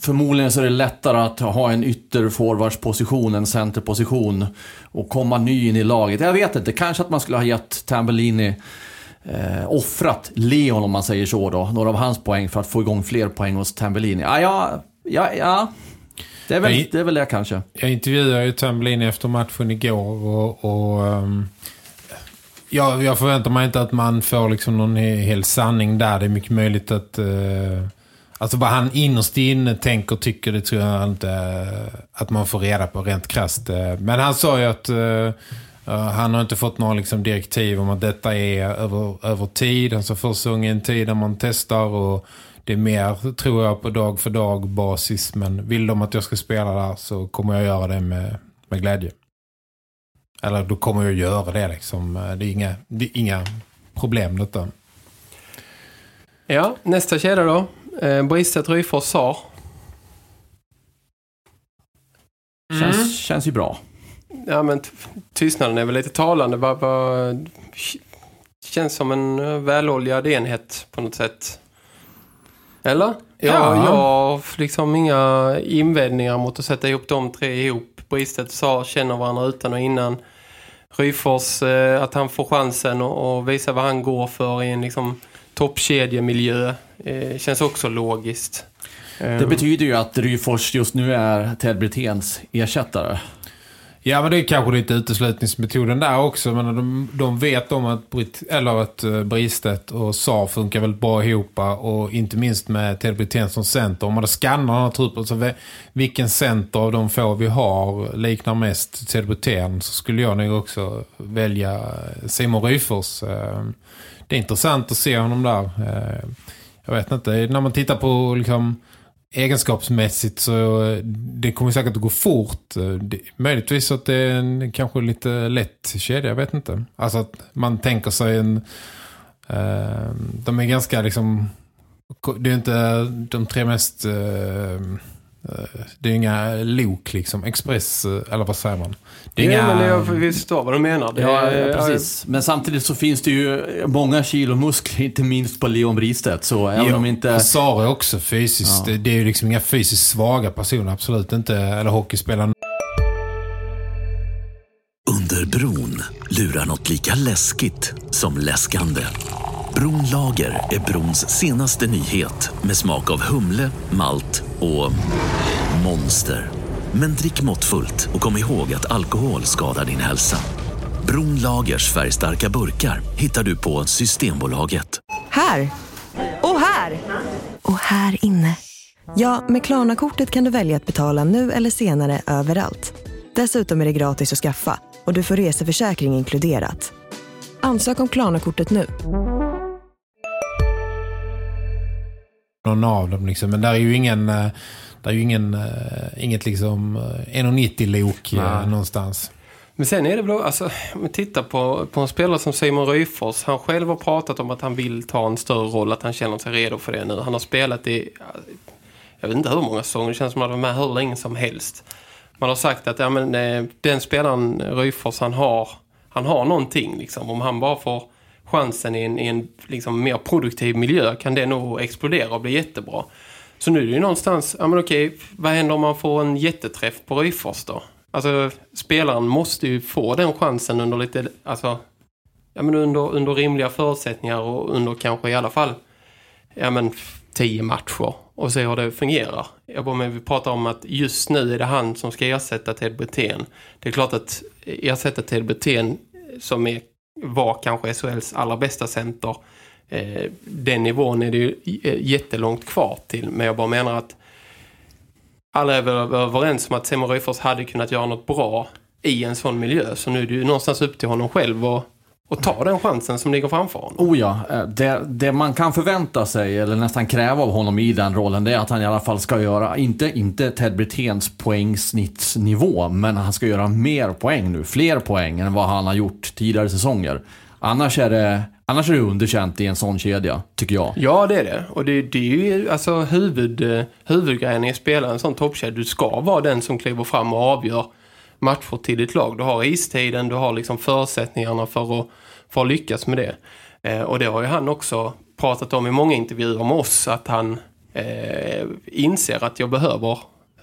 förmodligen så är det lättare att ha en ytterforwardsposition än centerposition och komma ny in i laget. Jag vet inte, kanske att man skulle ha gett Tambellini eh, offrat Leon om man säger så då, några av hans poäng för att få igång fler poäng hos Tambellini. Ja, ja, ja, ja. Det, är väl, Nej. det är väl det kanske. Jag intervjuade ju Tambellini efter matchen igår och, och ehm, jag, jag förväntar mig inte att man får liksom någon he- hel sanning där. Det är mycket möjligt att eh, alltså vad han innerst inne tänker och tycker det tror jag inte eh, att man får reda på rent krasst. Eh, Men han sa ju att han har inte fått några liksom, direktiv om att detta är över, över tid. Alltså första gången en tid där man testar och det är mer, tror jag, på dag för dag basis. Men vill de att jag ska spela där så kommer jag göra det med, med glädje. Eller då kommer jag göra det liksom. Det är inga, det är inga problem detta. Ja, nästa kedja då. Eh, Bristet, Ryfors, Sar. Känns, känns ju bra. Ja, men tystnaden är väl lite talande. Vad, känns som en eh, väloljad enhet på något sätt. Eller? Ja. Ja. Jag har liksom inga invändningar mot att sätta ihop de tre ihop. Bristet sa känner varandra utan och innan. Ryfors, eh, att han får chansen och, och visa vad han går för i en liksom toppkedjemiljö. Eh, känns också logiskt. Det betyder ju att Ryfors just nu är Ted Brittens ersättare. Ja, men det är kanske lite uteslutningsmetoden där också. Men de, de vet om att, Brit, eller att uh, Bristet och Saar funkar väldigt bra ihop. Och inte minst med Ted Brithén som center. Om man då skannar den här truppen så vilken center av de få vi har liknar mest Ted Brithén så skulle jag nog också välja eh, Simon Ryfors. Eh, det är intressant att se honom där. Jag vet inte, när man tittar på liksom egenskapsmässigt så eh, det kommer säkert att gå fort. Eh, det, möjligtvis att det är en kanske lite lätt kedja, jag vet inte. Alltså att man tänker sig en... Eh, de är ganska liksom... Det är inte de tre mest... Eh, det är inga lok liksom. Express, eh, eller vad säger man? Det är ja, inga... men jag förstår vad du menar. Det Ja, är- ja, precis. Men samtidigt så finns det ju många kilo muskler, inte minst på Leon Bristedt. Så även om inte... Sara också fysiskt. Ja. Det, det är ju liksom inga fysiskt svaga personer, absolut inte. Eller hockeyspelare. Under bron lurar något lika läskigt som läskande. Bron Lager är brons senaste nyhet med smak av humle, malt och monster. Men drick måttfullt och kom ihåg att alkohol skadar din hälsa. Bron Lagers färgstarka burkar hittar du på Systembolaget. Här! Och här! Och här inne. Ja, med Klarna-kortet kan du välja att betala nu eller senare överallt. Dessutom är det gratis att skaffa och du får reseförsäkring inkluderat. Ansök om Klarna-kortet nu. Någon av dem liksom. Men där är ju ingen, eh, där är ju ingen, eh, inget liksom eh, 1,90-lok eh, någonstans. Men sen är det väl, alltså, tittar på, på en spelare som Simon Ryfors. Han själv har pratat om att han vill ta en större roll, att han känner sig redo för det nu. Han har spelat i, jag vet inte hur många säsonger, det känns som att han var med hur länge som helst. Man har sagt att ja, men, den spelaren Ryfors han har, han har någonting liksom. Om han bara får chansen i en, i en liksom, mer produktiv miljö kan det nog explodera och bli jättebra. Så nu är det ju någonstans, ja men okej, vad händer om man får en jätteträff på Ryfors då? Alltså, spelaren måste ju få den chansen under lite, alltså, ja men under, under rimliga förutsättningar och under kanske i alla fall, ja men tio matcher och se hur det fungerar. Jag bara, men vi pratar om att just nu är det han som ska ersätta Ted Brithén. Det är klart att ersätta Ted Brithén som är, var kanske SHLs allra bästa center, eh, den nivån är det ju eh, jättelångt kvar till. Men jag bara menar att alla är väl överens om att Simon Ryfors hade kunnat göra något bra i en sån miljö. Så nu är det ju någonstans upp till honom själv att och ta den chansen som ligger framför honom. Oh ja, eh, det, det man kan förvänta sig, eller nästan kräva av honom i den rollen, det är att han i alla fall ska göra, inte, inte Ted Brittens poängsnittsnivå, men han ska göra mer poäng nu, fler poäng än vad han har gjort tidigare säsonger. Annars är det Annars är det underkänt i en sån kedja, tycker jag. Ja, det är det. Och det, det är ju alltså huvud, eh, huvudgrejen i att spela en sån toppkedja. Du ska vara den som kliver fram och avgör matcher till ditt lag. Du har istiden, du har liksom förutsättningarna för att, för att lyckas med det. Eh, och det har ju han också pratat om i många intervjuer med oss. Att han eh, inser att jag behöver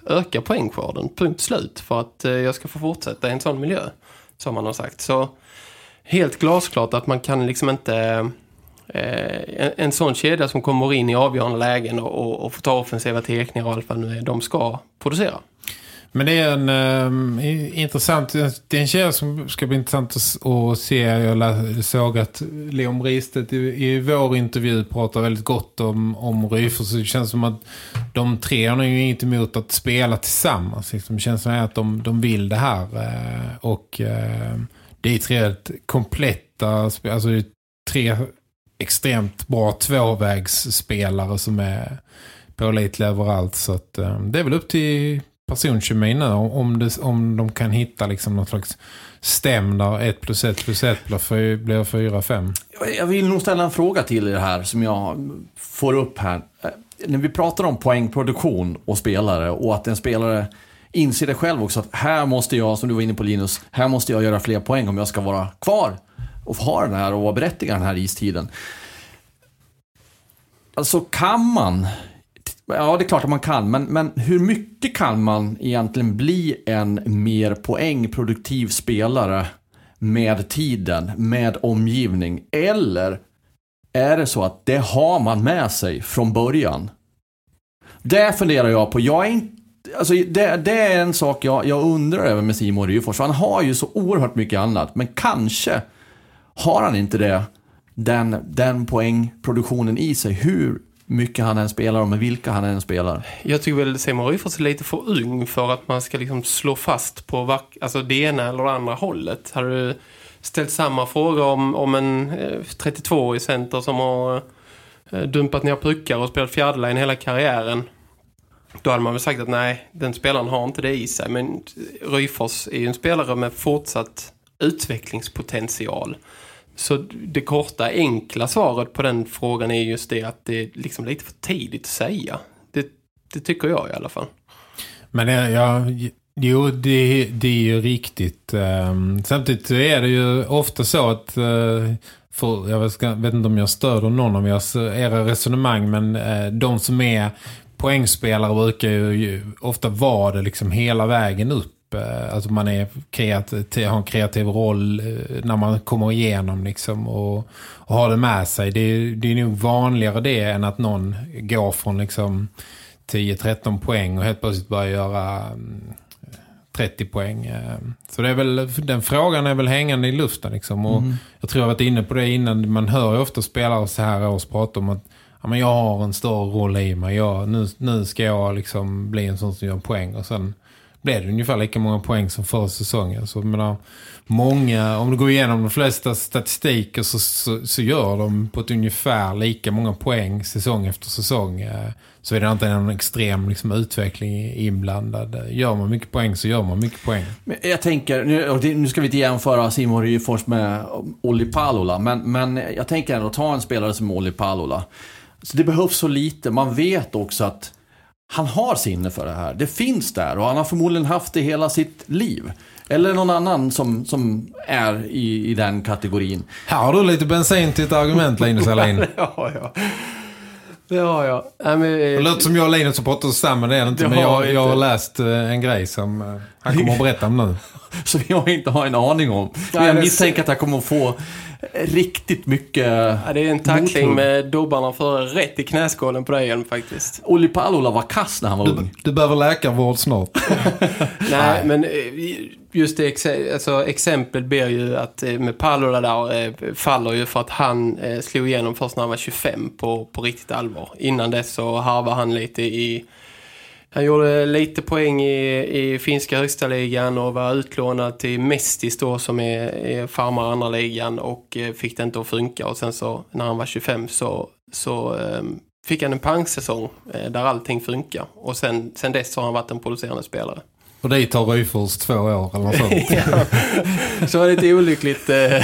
öka poängskörden, punkt slut. För att eh, jag ska få fortsätta i en sån miljö, som han har sagt. Så helt glasklart att man kan liksom inte... Eh, en, en sån kedja som kommer in i avgörande lägen och, och, och får ta offensiva tekningar och allt vad nu är, de ska producera. Men det är en eh, intressant, det är en tjej som ska bli intressant att, att se. Jag såg att Leon Ristet i, i vår intervju pratar väldigt gott om, om Ryfors. Så det känns som att de tre har ju inget emot att spela tillsammans. Liksom. Det känns som att de, de vill det här. Eh, och eh, det är tre helt kompletta, alltså det är tre extremt bra tvåvägsspelare som är pålitliga överallt. Så att, eh, det är väl upp till personkemin nu om, det, om de kan hitta liksom någon slags stäm där 1 plus 1 plus 1 blir 4, 5. Jag vill nog ställa en fråga till er här som jag får upp här. Eh, när vi pratar om poängproduktion och spelare och att en spelare inser det själv också att här måste jag, som du var inne på Linus, här måste jag göra fler poäng om jag ska vara kvar och ha den här och vara berättigad den här istiden. Alltså kan man, ja det är klart att man kan, men, men hur mycket kan man egentligen bli en mer poängproduktiv spelare med tiden, med omgivning? Eller är det så att det har man med sig från början? Det funderar jag på. Jag är inte, alltså det, det är en sak jag, jag undrar över med Simon Ryfors. Han har ju så oerhört mycket annat, men kanske har han inte det, den, den poängproduktionen i sig. Hur mycket han än spelar och med vilka han än spelar. Jag tycker väl Simon Ryfors är lite för ung för att man ska liksom slå fast på alltså det ena eller det andra hållet. Har du ställt samma fråga om, om en eh, 32-årig center som har eh, dumpat ner puckar och spelat fjärdline hela karriären. Då hade man väl sagt att nej, den spelaren har inte det i sig. Men Ryfors är ju en spelare med fortsatt utvecklingspotential. Så det korta, enkla svaret på den frågan är just det att det är liksom lite för tidigt att säga. Det, det tycker jag i alla fall. Men ja, jo, det, det är ju riktigt. Ehm, samtidigt så är det ju ofta så att, eh, för, jag vet, inte om jag stöder någon av era resonemang, men eh, de som är poängspelare brukar ju ofta vara det liksom hela vägen upp. Uh, alltså man är kreativ, har en kreativ roll uh, när man kommer igenom liksom och, och har det med sig. Det, är- det är nog vanligare det än att någon går från liksom 10-13 poäng och helt plötsligt börjar göra mm, 30 poäng. eh. Så det är väl, den frågan är väl hängande i luften liksom. Och jag tror jag varit inne på det innan. Man hör ju ofta spelare så här års prata om att ja, men jag har en större roll i mig. Jag, nu, nu ska jag liksom bli en sån som gör poäng. Och sen blev det ungefär lika många poäng som förra säsongen. Så jag menar, många, om du går igenom de flesta statistiker så, så, så gör de på ett ungefär lika många poäng säsong efter säsong. Eh, så är det inte en extrem liksom, utveckling inblandad. Gör man mycket poäng så gör man mycket poäng. Men jag tänker, nu, nu ska vi inte jämföra Simon Ryfors med Olli Palola, men, men jag tänker ändå ta en spelare som Olli Palola. Så det behövs så lite, man vet också att han har sinne för det här. Det finns där och han har förmodligen haft det hela sitt liv. Eller någon annan som, som är i, i den kategorin. Här har du lite bensin till ett argument, Linus Alain. Ja, ja. Det har jag. Nej, men, Det låter som jag och Linus har pratat oss samman, det är det inte. Det Men jag, jag har läst eh, en grej som eh, han kommer att berätta om nu. Som jag inte har en aning om. Jag misstänker att han kommer att få riktigt mycket ja, det är en tackling med dobbarna före rätt i knäskålen på dig igen faktiskt. Olli Palola var kass när han var Du, ung. du behöver läkarvård snart. Nej, men eh, just det alltså, exemplet blir ju att eh, med Palola där eh, faller ju för att han slog igenom först när han var 25 på, på riktigt allvar. Innan dess så harvade han lite i... Han gjorde lite poäng i, i finska högsta ligan och var utlånad till Mestis då som är, är farmar andra ligan och eh, fick det inte att funka. Och sen så när han var 25 så, så um, fick han en pangsäsong eh, där allting funkar. Och sen, sen dess har han varit en producerande spelare. Och dit tar Ryfors två år eller något sånt. ja. Så var det lite olyckligt, eh,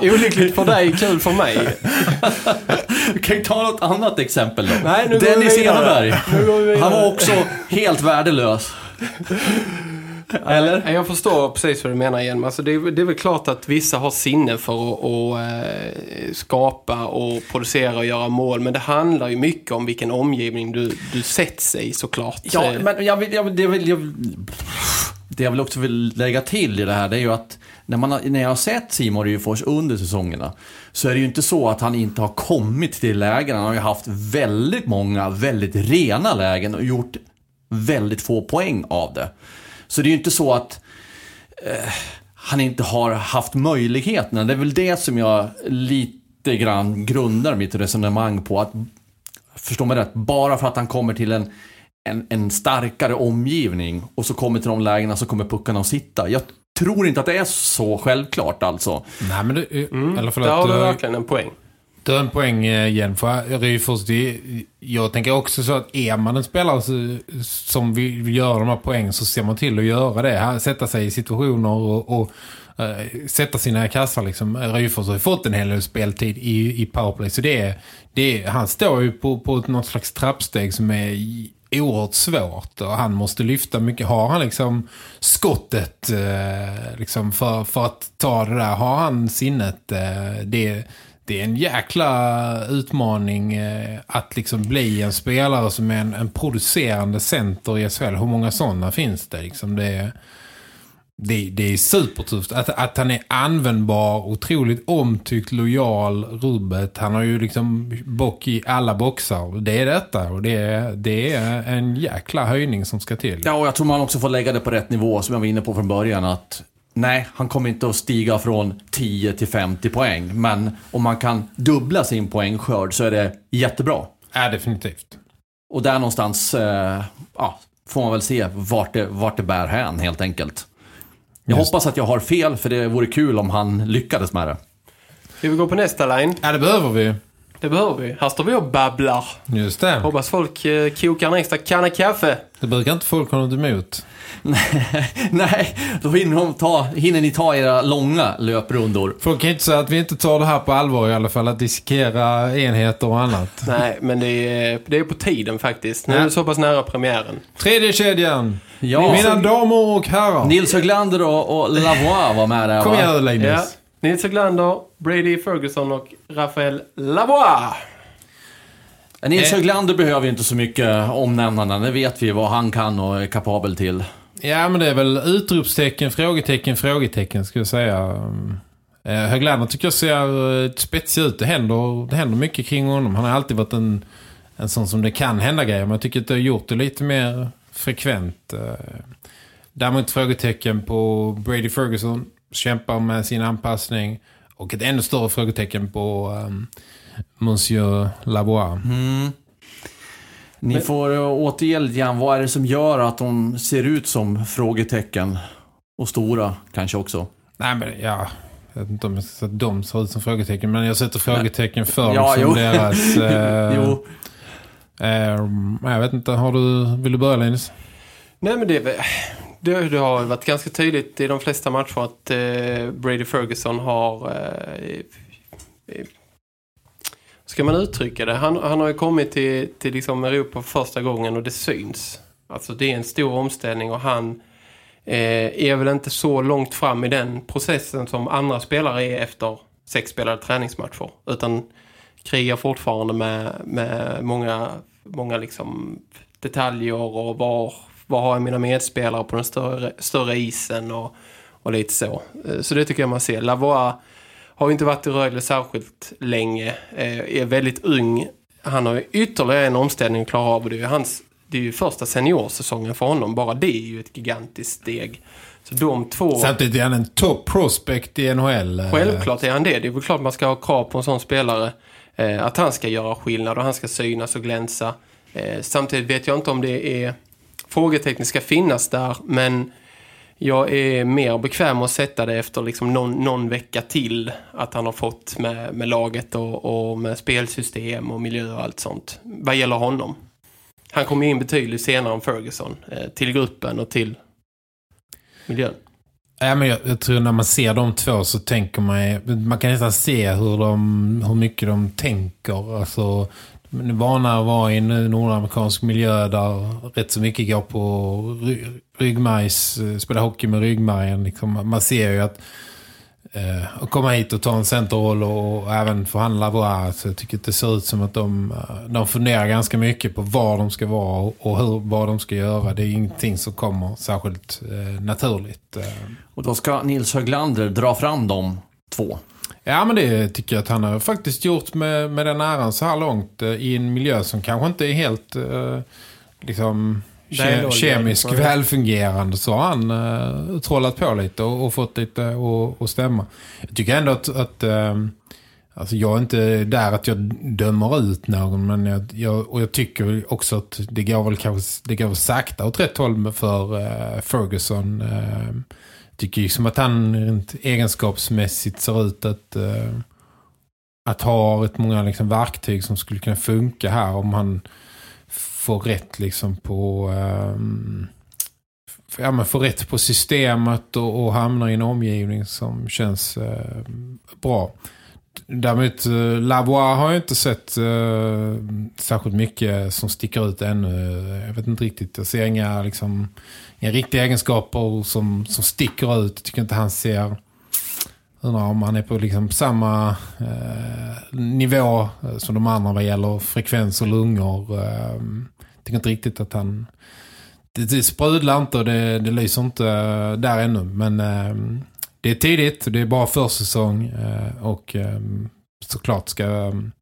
olyckligt för dig, kul för mig. Du kan ju ta något annat exempel då. Nej, nu Dennis. Eneberg. Han var också helt värdelös. Eller? Ja, Jag förstår precis vad du menar igen. Alltså det, är, det är väl klart att vissa har sinne för att, att eh, skapa och producera och göra mål. Men det handlar ju mycket om vilken omgivning du, du sätter sig i såklart. Ja, Eh, men jag vill, jag det, vill, jag, det jag vill också vill lägga till i det här, det är ju att när, man, har- när jag har sett Simon Ryfors under säsongerna, så är det ju inte så att han inte har kommit till lägen. Han har ju haft väldigt många väldigt rena lägen och gjort väldigt få poäng av det. Så det är ju inte så att eh, han inte har haft möjligheterna. Det är väl det som jag lite grann grundar mitt resonemang på. att Förstå mig rätt, bara för att han kommer till en, en, en starkare omgivning och så kommer till de lägena så kommer puckarna att sitta. Jag tror inte att det är så självklart alltså. Nej, men det, mm, eller där har förlåt, du du, verkligen en poäng du har en poäng eh, igen. För Ryfors, det, jag tänker också så att är man en spelare som vill göra de här poängen så ser man till att göra det. Sätta sig i situationer och, och eh, sätta sina kassar liksom. Ryfors har ju fått en hel del speltid i, i powerplay. Så det det han står ju på, på något slags trappsteg som är oerhört svårt och han måste lyfta mycket. Har han liksom skottet eh, liksom för, för att ta det där? Har han sinnet? Eh, det, det är en jäkla utmaning eh, att liksom bli en spelare som är en, en producerande center i SHL. Hur många sådana finns det? Liksom det är det, det är supertufft. Att, att han är användbar, otroligt omtyckt, lojal, rubbet. Han har ju liksom bock i alla boxar. Det är detta och det är, det är en jäkla höjning som ska till. Ja, och jag tror man också får lägga det på rätt nivå som jag var inne på från början att nej, han kommer inte att stiga från 10 till 50 poäng. Men om man kan dubbla sin poängskörd så är det jättebra. Ja, definitivt. Och där någonstans eh, ja, får man väl se vart det, vart det bär hän helt enkelt. Jag Just. hoppas att jag har fel för det vore kul om han lyckades med det. Ska vi gå på nästa line? Ja, det behöver vi. Det behöver vi. Här står vi och babblar. Just det. Hoppas folk eh, kokar en extra kanna kaffe. Det brukar inte folk ha något emot. nej, då hinner, de ta, hinner ni ta era långa löprundor. Folk kan inte säga att vi inte tar det här på allvar i alla fall. Att dissekera enheter och annat. Nej, men det är, det är på tiden faktiskt. Nu är det så pass nära premiären. Tredje kedjan. Ja, Mina damer och herrar. Nils Höglander och, och Lavoie var med där Kom igen Linus. Ja. Nils Höglander, Brady Ferguson och Rafael Lavoie. Nils Eh. Höglander behöver ju inte så mycket omnämnanden. Det vet vi vad han kan och är kapabel till. Ja, men det är väl utropstecken, frågetecken, frågetecken ska jag säga. Eh, Höglander tycker jag ser eh, spetsig ut. Det händer, det händer mycket kring honom. Han har alltid varit en, en sån som det kan hända grejer. Men jag tycker att det har gjort det lite mer frekvent. Eh, Däremot frågetecken på Brady Ferguson. Kämpar med sin anpassning. Och ett ännu större frågetecken på um, Monsieur Lavoie. Ni får uh, återge lite grann, vad är det som gör att de ser ut som frågetecken? Och stora kanske också. Nej men ja, jag vet inte om jag ska säga att de ser ut som frågetecken. Men jag sätter frågetecken för Ja, som jo. deras... Eh, Jo, eh, jag vet inte, har du, vill du börja Linus? Nej, men det, är väl- det, det har varit ganska tydligt i de flesta matcher att eh, Brady Ferguson har... Eh, eh, ska man uttrycka det? Han, han har ju kommit till, till liksom Europa för första gången och det syns. Alltså det är en stor omställning och han eh, är väl inte så långt fram i den processen som andra spelare är efter sex spelade träningsmatcher. Utan krigar fortfarande med, med många, många liksom detaljer och var, var har jag mina medspelare på den större, större isen och, och lite så. Eh, Så det tycker jag man ser. Lavoie har inte varit i Rögle särskilt länge. eh, Är väldigt ung. Han har ytterligare en omställning att klara av. Och det är ju, hans, det är ju första seniorsäsongen för honom. Bara det är ju ett gigantiskt steg. Så de två... Samtidigt är han en top prospect i NHL. eh, Självklart är han det. Det är väl klart man ska ha krav på en sån spelare. Att han ska göra skillnad och han ska synas och glänsa. Samtidigt vet jag inte om det är frågetecken ska finnas där. Men jag är mer bekväm med att sätta det efter liksom någon, någon vecka till. Att han har fått med, med laget och, och med spelsystem och miljö och allt sånt. Vad gäller honom. Han kom in betydligt senare än Ferguson. Eh, till gruppen och till miljön. Ja, men jag, jag tror när man ser de två så tänker man man kan nästan se hur, de, hur mycket de tänker. Alltså, vana att vara i en nordamerikansk miljö där rätt så mycket går på ryggmajs, eh, spela hockey med ryggmärgen. Liksom, man ser ju att eh, att komma hit och ta en centerroll och, och även förhandla bra. Så jag tycker att det ser ut som att de, eh, de funderar ganska mycket på var de ska vara och, hur, vad de ska göra. Det är ingenting som kommer särskilt eh, naturligt. Eh. Och då ska Nils Höglander dra fram de två. Ja, men det tycker jag att han har faktiskt gjort med, med den äran så här långt eh, i en miljö som kanske inte är helt eh, liksom ke kemiskt välfungerande så har han uh, trollat på lite och, och fått lite att stämma. Jag tycker ändå att, att uh, alltså jag är inte där att jag dömer ut någon men jag, jag, och jag tycker också att det går väl kanske det går väl sakta åt rätt håll för uh, Ferguson. Uh, tycker liksom att han rent egenskapsmässigt ser ut att eh, att ha rätt många liksom verktyg som skulle kunna funka här om han får rätt liksom på um, ja, men får rätt på systemet och, och hamnar i en omgivning som känns uh, bra. Däremot eh, Lavois har jag inte sett uh, särskilt mycket som sticker ut ännu. Jag vet inte riktigt. Jag ser inga, liksom, inga riktiga egenskaper som, som sticker ut. Jag tycker inte han ser undrar om han är på liksom samma uh, nivå som de andra vad gäller frekvens och lungor. Eh, tycker inte riktigt att han... Det, det sprudlar inte och det, det lyser inte där ännu. Men uh, det är tidigt, det är bara försäsong eh, och ehm, såklart ska, ehm,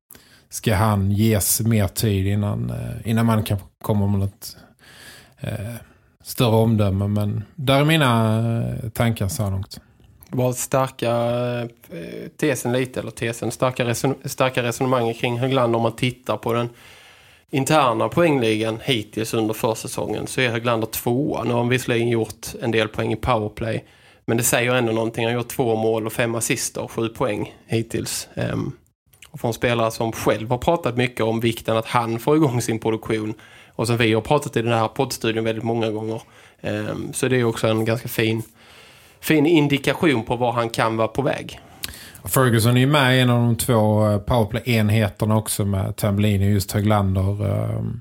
ska han ges mer tid innan, eh, innan man kan komma med något eh, större omdöme. Men där är mina tankar så här långt. Bara stärka tesen lite, eller tesen, starka, reson starka resonemang kring Högland om man tittar på den interna poängligan hittills under försäsongen så är Höglander tvåa. Nu har han visserligen gjort en del poäng i powerplay. Men det säger ändå någonting. Han har gjort två mål och fem assister och sju poäng hittills. Um, och från spelare som själv har pratat mycket om vikten att han får igång sin produktion. Och som vi har pratat i den här poddstudion väldigt många gånger. Um, så det är också en ganska fin, fin indikation på var han kan vara på väg. Ferguson är ju med i en av de två eh, powerplay-enheterna också med Tambellini och just Höglander. Ehm,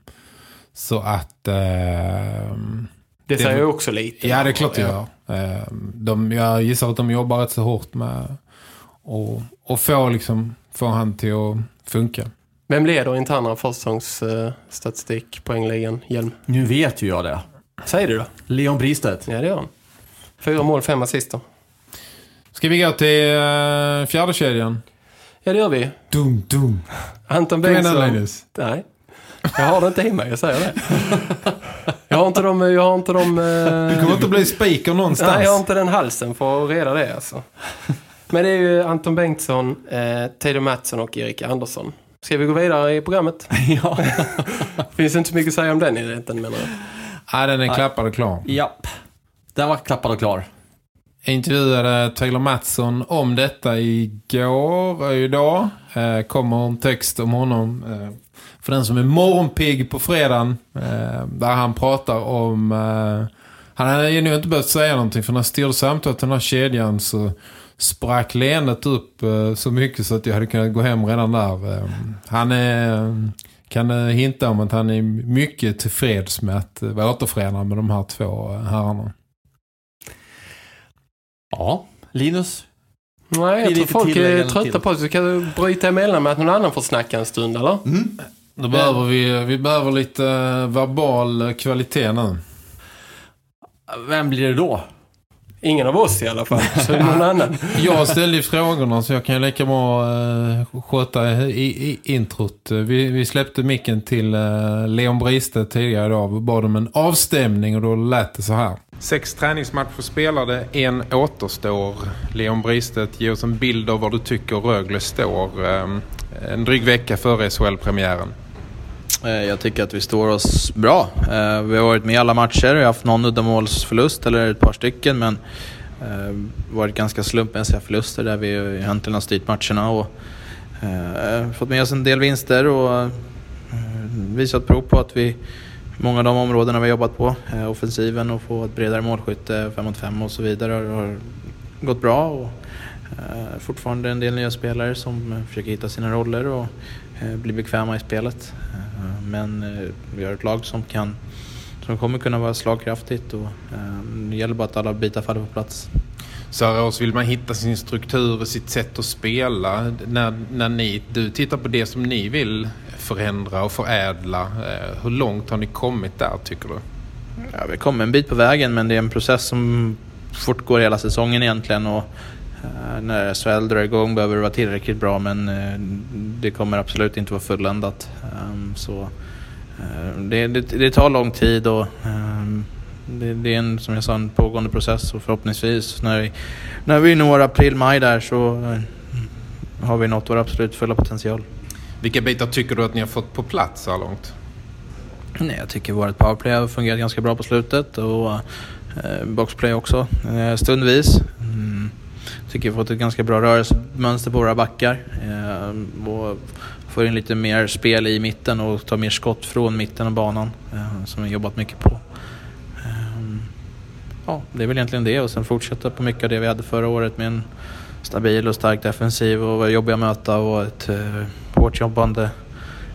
så att... Ehm, det säger ju också lite. Ja, det är klart det gör. Ehm, de, jag gissar att de jobbar rätt så hårt med och, och få, liksom, få han till att funka. Vem leder interna försäsongsstatistik poängligan? Hjelm? Nu vet ju jag det. Säger du då? Leon Bristedt. Ja, det gör han. Fyra mål, fem assister. Ska vi gå till uh, fjärde kedjan? Ja, det gör vi. Dum, dum. Anton Bengtsson. Nej. Jag har det inte hemma, jag säger det. Jag har inte de... Jag har inte de uh... Du kommer inte bli speaker någonstans. Nej, jag har inte den halsen för att reda det alltså. Men det är ju Anton Bengtsson, eh, Teodor Mattsson och Erik Andersson. Ska vi gå vidare i programmet? ja. Finns inte så mycket att säga om den idén, menar jag. Nej, den är klappad och klar. Japp. Den var klappad och klar. Jag intervjuade Taylor Mattsson om detta igår och idag. Eh, kommer en text om honom eh, för den som är morgonpigg på fredagen. Eh, där han pratar om... Eh, han hade ju nu inte behövt säga någonting för när jag styrde samtalet den här kedjan så sprack leendet upp eh, så mycket så att jag hade kunnat gå hem redan där. Eh, han är, kan hinta om att han är mycket tillfreds med att vara återförenad med de här två herrarna. Ja, Linus? Nej, jag tror folk är trötta på det. Så kan du bryta emellan med att någon annan får snacka en stund, eller? Mm. Då behöver vi, vi behöver lite verbal kvalitet nu. Vem blir det då? Ingen av oss i alla fall, så är någon annan. Jag ställde ju frågorna så jag kan ju lika bra uh, sköta i, i, introt. Vi, vi släppte micken till uh, Leon Briste tidigare idag och bad om en avstämning och då lät det så här. Sex träningsmatcher spelade, en återstår. Leon Bristet, ge oss en bild av vad du tycker Rögle står. Um, en dryg vecka före SHL-premiären. Eh, jag tycker att vi står oss bra. Eh, vi har varit med i alla matcher, vi har haft någon uddamålsförlust eller ett par stycken men eh, varit ganska slumpmässiga förluster där vi egentligen har styrt matcherna och eh, fått med oss en del vinster och visat prov på att vi många av de områdena vi har jobbat på, offensiven och få ett bredare målskytte, 5 mot 5 och så vidare, har gått bra. Och, fortfarande en del nya spelare som eh, försöker hitta sina roller och eh, bli bekväma i spelet. Eh, men eh, vi har ett lag som, kan, som kommer kunna vara slagkraftigt och eh, det gäller bara att alla bitar faller på plats. Sörås vill man hitta sin struktur och sitt sätt att spela. När, när ni, du tittar på det som ni vill förändra och förädla. Eh, hur långt har ni kommit där tycker du? Ja, vi kommer en bit på vägen men det är en process som fortgår hela säsongen egentligen. Och, eh, när SHL drar igång behöver det vara tillräckligt bra men eh, det kommer absolut inte vara fulländat. Um, så, eh, det, det, det, tar lång tid och um, det, det, är en, som jag sa, en pågående process och förhoppningsvis när vi, när vi når april, maj där så eh, har vi nått vår absolut fulla potential. Vilka bitar tycker du att ni har fått på plats så här långt? Nej, jag tycker vårt powerplay har fungerat ganska bra på slutet och eh, boxplay också eh, stundvis. Mm. Tycker vi har fått ett ganska bra rörelsemönster på våra backar. Eh, och får in lite mer spel i mitten och tar mer skott från mitten av banan eh, som vi jobbat mycket på. Eh, ja, det är väl egentligen det och sen fortsätta på mycket av det vi hade förra året med en stabil och stark defensiv och jobbiga att möta och ett eh, hårt jobbande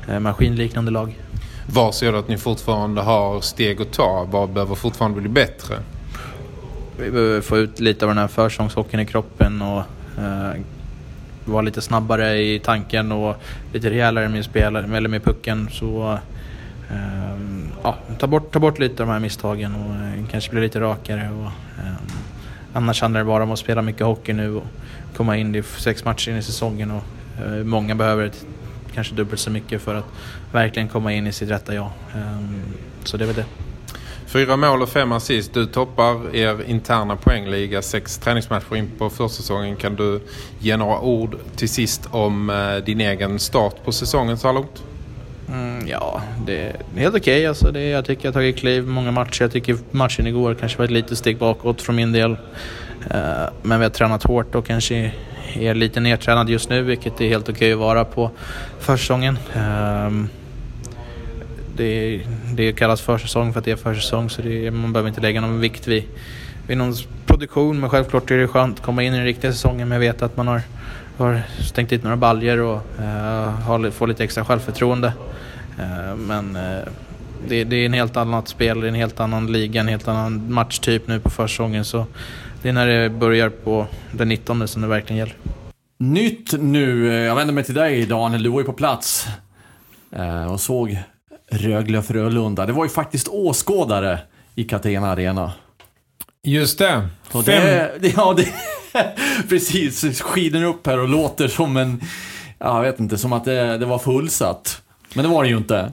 eh, maskinliknande lag. Var ser du att ni fortfarande har steg att ta? Vad behöver fortfarande bli bättre? Vi behöver få ut lite av den här försångshockeyn i kroppen och eh, vara lite snabbare i tanken och lite rejälare med, spel, eller med pucken. Så, eh, ja, ta, bort, ta bort lite av de här misstagen och eh, kanske bli lite rakare. Och, eh, annars handlar det bara om att spela mycket hockey nu och komma in i sex matcher in i säsongen. Och, eh, många behöver ett, kanske dubbelt så mycket för att verkligen komma in i sitt rätta jag. Eh, så det är väl det. Fyra mål och fem assist. Du toppar er interna poängliga. Sex träningsmatcher in på försäsongen. Kan du ge några ord till sist om eh, din egen start på säsongen så här långt? Mm, ja, det är helt okej. Okay. Alltså jag tycker jag har tagit kliv många matcher. Jag tycker matchen igår kanske var ett litet steg bakåt från min del. Eh, men vi har tränat hårt och kanske är lite nedtränad just nu, vilket är helt okej okay att vara på försäsongen. Ehm, det, det kallas försäsong för att det är försäsong så det, man behöver inte lägga någon vikt vid, vid någon produktion. Men självklart är det skönt att komma in i den riktiga säsongen med att veta att man har, har stängt dit några baljer och eh, har, får lite extra självförtroende. Eh, men eh, det, det, är en helt annat spel, det är en helt annan liga, en helt annan matchtyp nu på försäsongen. Så det är när det börjar på den 19 som det verkligen gäller. Nytt nu, jag vänder mig till dig Daniel, du var ju på plats och såg Rögle-Frölunda. Det var ju faktiskt åskådare i Catena Arena. Just det. Och det, det ja, det, precis. Skiden upp här och låter som en, jag vet inte, som att det, det var fullsatt. Men det var det ju inte.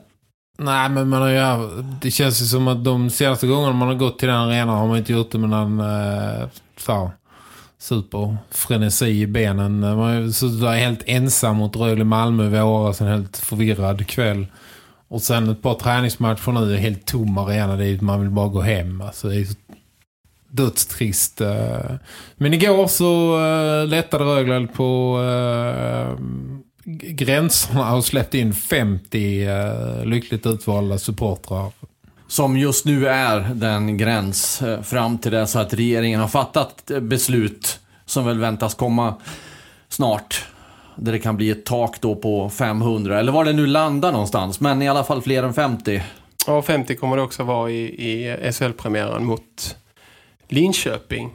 Nej, men man har ju, det känns ju som att de senaste gångerna man har gått till den arenan har man inte gjort det med någon eh, så, superfrenesi i benen. Man har suttit där helt ensam mot Rögle Malmö vid året, en helt förvirrad kväll. Och sen ett par träningsmatcher nu är helt tomma arena dit man vill bara gå hem. Alltså det är dödstrist. Eh. Men igår så eh, lättade Rögle på eh, gränserna och släppte in 50 lyckligt utvalda supportrar. Som just nu är den gräns fram till dess att regeringen har fattat beslut som väl väntas komma snart där det kan bli ett tak då på 500. Eller var det nu landar någonstans. Men i alla fall fler än 50. Ja, 50 kommer det också vara i, i SHL-premiären mot Linköping.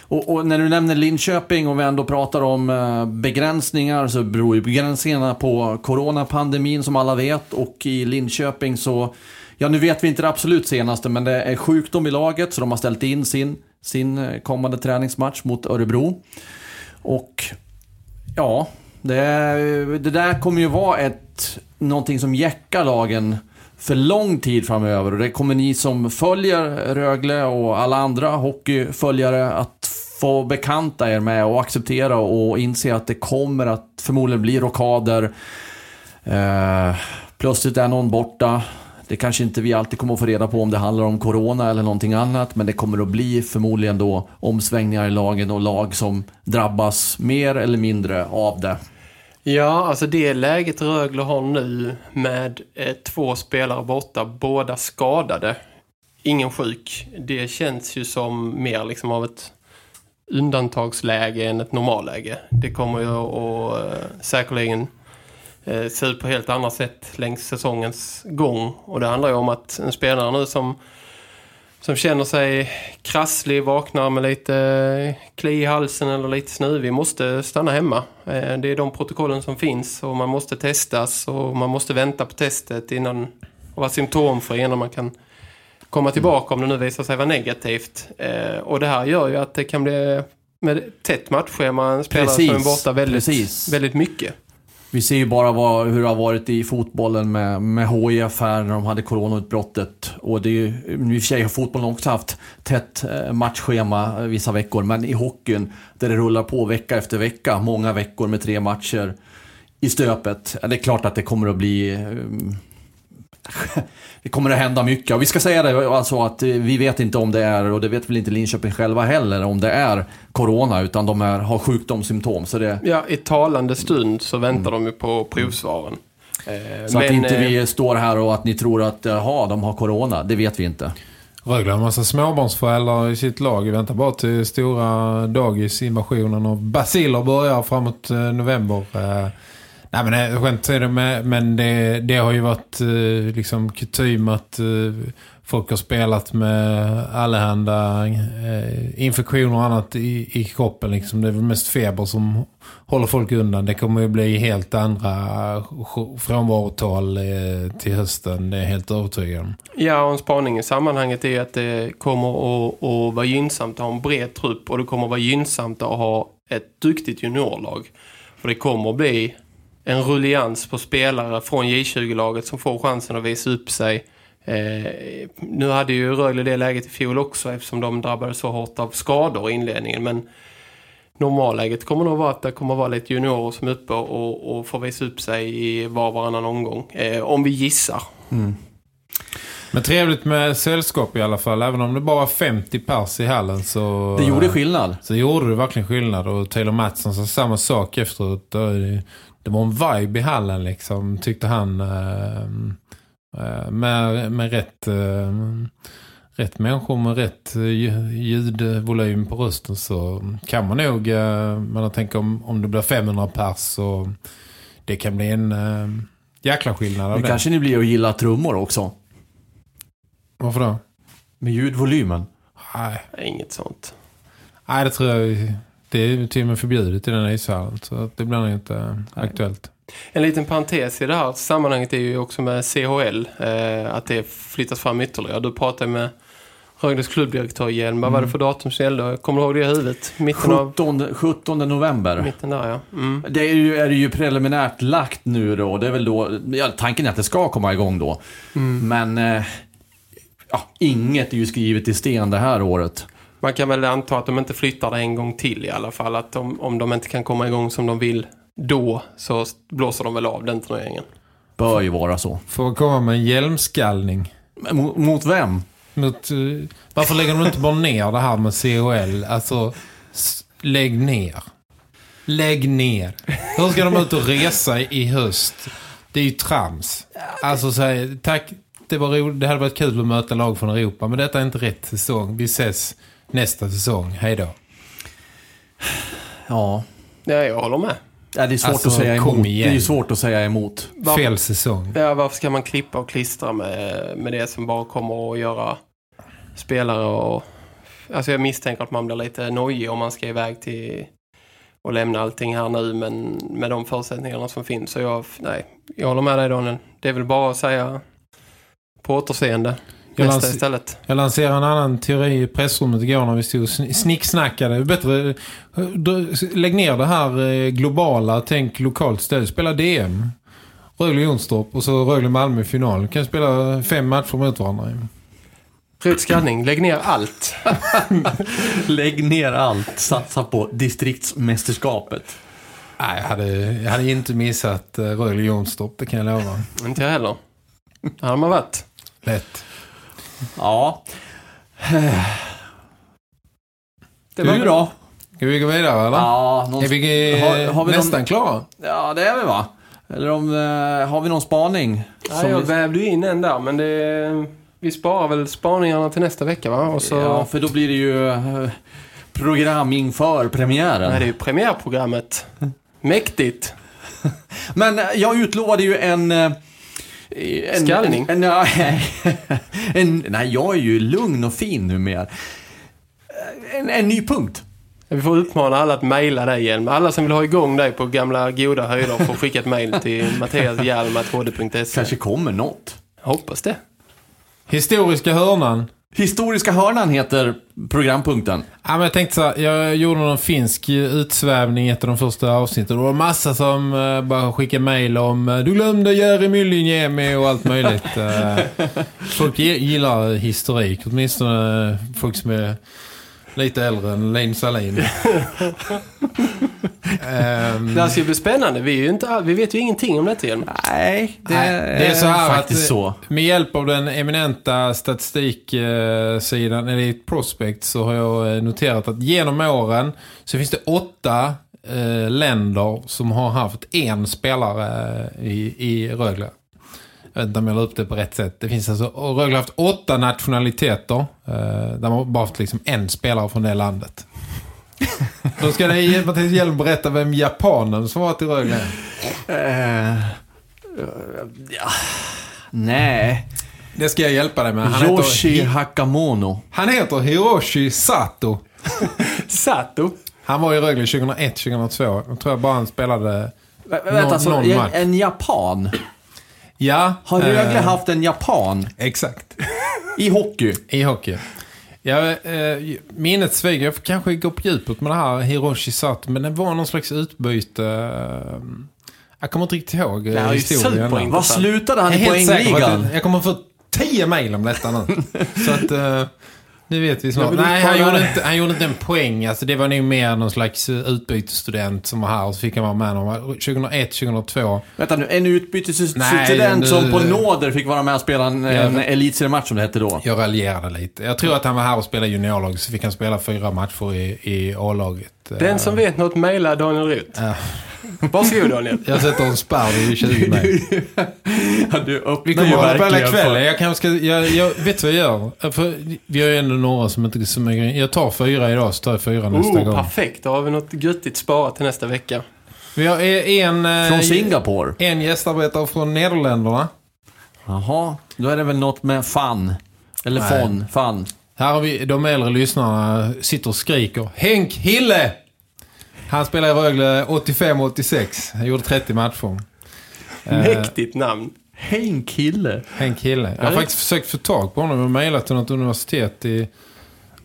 Och, och, när du nämner Linköping och vi ändå pratar om eh, begränsningar så beror ju begränsningarna på coronapandemin som alla vet. Och i Linköping så, ja nu vet vi inte det absolut senaste men det är sjukdom i laget så de har ställt in sin, sin eh, kommande träningsmatch mot Örebro. Och ja, det, det där kommer ju vara ett, någonting som jäckar lagen för lång tid framöver. Och det kommer ni som följer Rögle och alla andra hockeyföljare att få bekanta er med och acceptera och inse att det kommer att förmodligen bli rockader. Eh, plötsligt är någon borta. Det kanske inte vi alltid kommer att få reda på om det handlar om corona eller någonting annat. Men det kommer att bli förmodligen då omsvängningar i lagen och lag som drabbas mer eller mindre av det. Ja, alltså det läget Rögle har nu med eh, två spelare borta, båda skadade, ingen sjuk. Det känns ju som mer liksom av ett undantagsläge än ett normalläge. Det kommer ju att eh, säkerligen se ut på helt andra sätt längs säsongens gång. Och det handlar ju om att en spelare nu som som känner sig krasslig, vaknar med lite kli i halsen eller lite snuvig måste stanna hemma. Eh, det är de protokollen som finns och man måste testas och man måste vänta på testet innan och vara symptomfri innan man kan komma tillbaka om det nu visar sig vara negativt. Eh, och det här gör ju att det kan bli med tätt matchschema en spelare Precis, som är borta väldigt, precis. väldigt mycket. Vi ser ju bara vad, hur det har varit i fotbollen med, med HIF här när de hade coronautbrottet. Och det är ju, i och för sig har fotbollen också haft tätt eh, matchschema eh, vissa veckor. Men i hockeyn, där det rullar på vecka efter vecka, många veckor med tre matcher i stöpet. Ja, Det är klart att det kommer att bli... Eh, eh, Det kommer att hända mycket. Och vi ska säga det alltså att eh, vi vet inte om det är, och det vet väl inte Linköping själva heller, om det är corona. Utan de är, har sjukdomssymptom. Så det, Ja, i talande stund så väntar de ju på provsvaren. Eh, Mm. Så att men, inte eh, vi står här och att ni tror att jaha, de har corona. Det vet vi inte. Rögle har en massa småbarnsföräldrar i sitt lag. Vi väntar bara till stora dagisinvasionen och basiler börjar framåt eh, november. Nej men eh, skämt är det med, men det, det har ju varit eh, liksom kutym att eh, folk har spelat med allehanda eh, infektioner och annat i, i kroppen. Liksom. Det är väl mest feber som håller folk undan. Det kommer ju bli helt andra frånvarotal eh, till hösten. Det är helt övertygad om. Ja, och en spaning i sammanhanget är att det kommer att, att vara gynnsamt att ha en bred trupp och det kommer att vara gynnsamt att ha ett duktigt juniorlag. För det kommer att bli en rullians på spelare från J20-laget som får chansen att visa upp sig. Eh, nu hade ju Rögle det läget i fjol också eftersom de drabbades så hårt av skador i inledningen. Men normalläget kommer nog vara att det kommer vara lite juniorer som är uppe och, och får visa upp sig i var varannan omgång. Eh, om vi gissar. Men trevligt med sällskap i alla fall. Även om det bara var 50 pers i hallen så... Det gjorde skillnad. Så gjorde det verkligen skillnad. Och Taylor Mattsson sa samma sak efteråt. Det- var en vibe i hallen liksom, tyckte han. eh, eh, Med, med rätt, eh, rätt människor med rätt lju- ljudvolym på rösten så kan man nog, men jag tänker om, om det blir 500 pers så det kan bli en jäkla skillnad det. kanske ni blir att gilla trummor också. Varför då? Med ljudvolymen. Nej. Inget sånt. Nej, det tror jag. Det är till och med förbjudet i den här ishallen. Så att det blir nog inte aktuellt. En liten parentes i det här sammanhanget är ju också med CHL. Eh, att det flyttas fram ytterligare. Du pratade med Rögles klubbdirektör Hjelm. Vad var det för datum som gällde? Kommer du ihåg det i huvudet? Mitten av... 17, 17 november. Mitten där, ja. Mm. Det är ju, är det ju preliminärt lagt nu då. Det är väl då, ja, tanken är att det ska komma igång då. Men eh, ja, inget är ju skrivet i sten det här året. Man kan väl anta att de inte flyttar det en gång till i alla fall. Att de, om de inte kan komma igång som de vill då så blåser de väl av den turneringen. Bör ju vara så. Får komma med en hjälmskallning. Mot, mot vem? Mot, eh, varför lägger de inte bara ner det här med CHL? Alltså, lägg ner. Lägg ner. Hur ska de ut och resa i höst? Det är ju trams. Alltså, så här, tack. Det, var ro, det hade varit kul att möta lag från Europa, men detta är inte rätt säsong. Vi ses nästa säsong. Hej då. Ja. Ja, jag håller med. Ja, det är svårt Alltså, att säga emot. Det är svårt att säga emot. Varför- Fel säsong. Ja, varför ska man klippa och klistra med, med det som bara kommer att göra spelare och... Alltså jag misstänker att man blir lite nojig om man ska iväg till och lämna allting här nu men med de förutsättningarna som finns. Så jag, nej, jag håller med dig Daniel. Det är väl bara att säga på återseende Jag nästa lans- istället. Jag lanserade en annan teori i pressrummet igår när vi stod och sn- snicksnackade. Bättre, då- lägg ner det här eh, globala, tänk lokalt stöd. Spela DM. Rögle Jonstorp och så Rögle Malmö i final. Kan spela fem matcher mot varandra. Rätt skallning, lägg ner allt. Lägg ner allt. Satsa på distriktsmästerskapet. Nej, jag hade, jag hade inte missat eh, Rögle Jonstorp, det kan jag lova. Inte jag heller. Det hade man varit. Lätt. Ja. Det var Du då? Ska vi gå vidare eller? Ja, någon... Är vi, Har- har vi nästan någon- klara? Ja, det är vi va? Eller om, eh, har vi någon spaning? Ja, jag vi- vävde in en där, men det, vi sparar väl spaningarna till nästa vecka va? Och så, Ja, för då blir det ju eh, program inför premiären. Nej, det är ju premiärprogrammet. Mäktigt. Men eh, jag utlovade ju en... en Skallning? En, en, nej, en, nej, jag är ju lugn och fin numera. En, en ny punkt. Vi får uppmana alla att mejla dig Hjelm. Alla som vill ha igång dig på gamla goda höjder får skicka ett mejl till mattiashjalm.hd.se. Kanske kommer något. Hoppas det. Historiska hörnan. Historiska hörnan heter programpunkten. Ja, men jag tänkte så här, jag gjorde någon finsk utsvävning i ett av de första avsnitten. Det var massa som uh, bara skickade mejl om eh, du glömde Jari Myllyniemi och allt möjligt. Eh, folk gi- gillar historik, åtminstone folk som är lite äldre än Lein Salin. Ehm, Det här ska bli spännande. Vi, är ju inte, vi vet ju ingenting om detta Hjelm. Nej, det, Nej, det är så här faktiskt att, så. Med hjälp av den eminenta statistiksidan Elite Prospect så har jag eh, noterat att genom åren så finns det åtta eh, länder som har haft en spelare i, i Rögle. Jag vet inte om jag la upp det på rätt sätt. Det finns alltså, Rögle har haft åtta nationaliteter eh, där man har bara haft liksom en spelare från det landet. Då ska det Mattias Hjelm berätta vem japanen som var till Rögle är. Eh, ja. Nej. Det ska jag hjälpa dig med. Han heter Yoshi Hakamono. Han heter Hiroshi Sato. Sato. Han var i Rögle 2001-2002. Jag tror jag bara han spelade... Vä- Någon- Vänta, alltså, någon match. en japan? Ja. Har Rögle eh, haft en japan Exakt. i hockey? I hockey. Ja, eh, minnet sviger. Jag får kanske gå på djupet med det här Hiroshi Sato. Men det var någon slags utbyte. eh, Jag kommer inte riktigt ihåg eh, Det här är ju historien. Vad slutade han i poängligan? jag kommer få tio mejl om detta nu. Så att... eh, nu vet vi snart. Nej, han gjorde, inte, han gjorde inte en poäng. Alltså, det var nog mer någon slags eh, utbytesstudent som var här och så fick han vara med. någon- 2001, 2002. Vänta nu, en utbytesstudent nu- som på nåder fick vara med och spela en, en elitseriematch som det hette då. Jag raljerade lite. Jag tror att han var här och spelade juniorlag så fick han spela fyra matcher i, i A-laget. Den som vet något mejla Daniel. Ja. Varsågod Daniel. Jag sätter en spärr i 20 mejl. Ja, du Vi öppnar kommer ju att spela verkligen ikväll. för- Jag kanske ska... Jag, jag vet vad jag gör. För vi har ju ändå några som inte som är Jag tar fyra idag så tar jag fyra nästa Oh, gång. perfekt. Då har vi något göttigt sparat till nästa vecka. Vi har en... eh, Från Singapore. En gästarbetare från Nederländerna. Jaha, då är det väl något med fan. Eller Nej. fon, fan. Här har vi de äldre lyssnarna sitter och skriker. Henk Hille! Han spelade i Rögle 85-86. Han gjorde 30 matcher. Eh, Mäktigt namn. Henk Hille. Henk Hille. Jag har faktiskt försökt få tag på honom och mejlat till något universitet i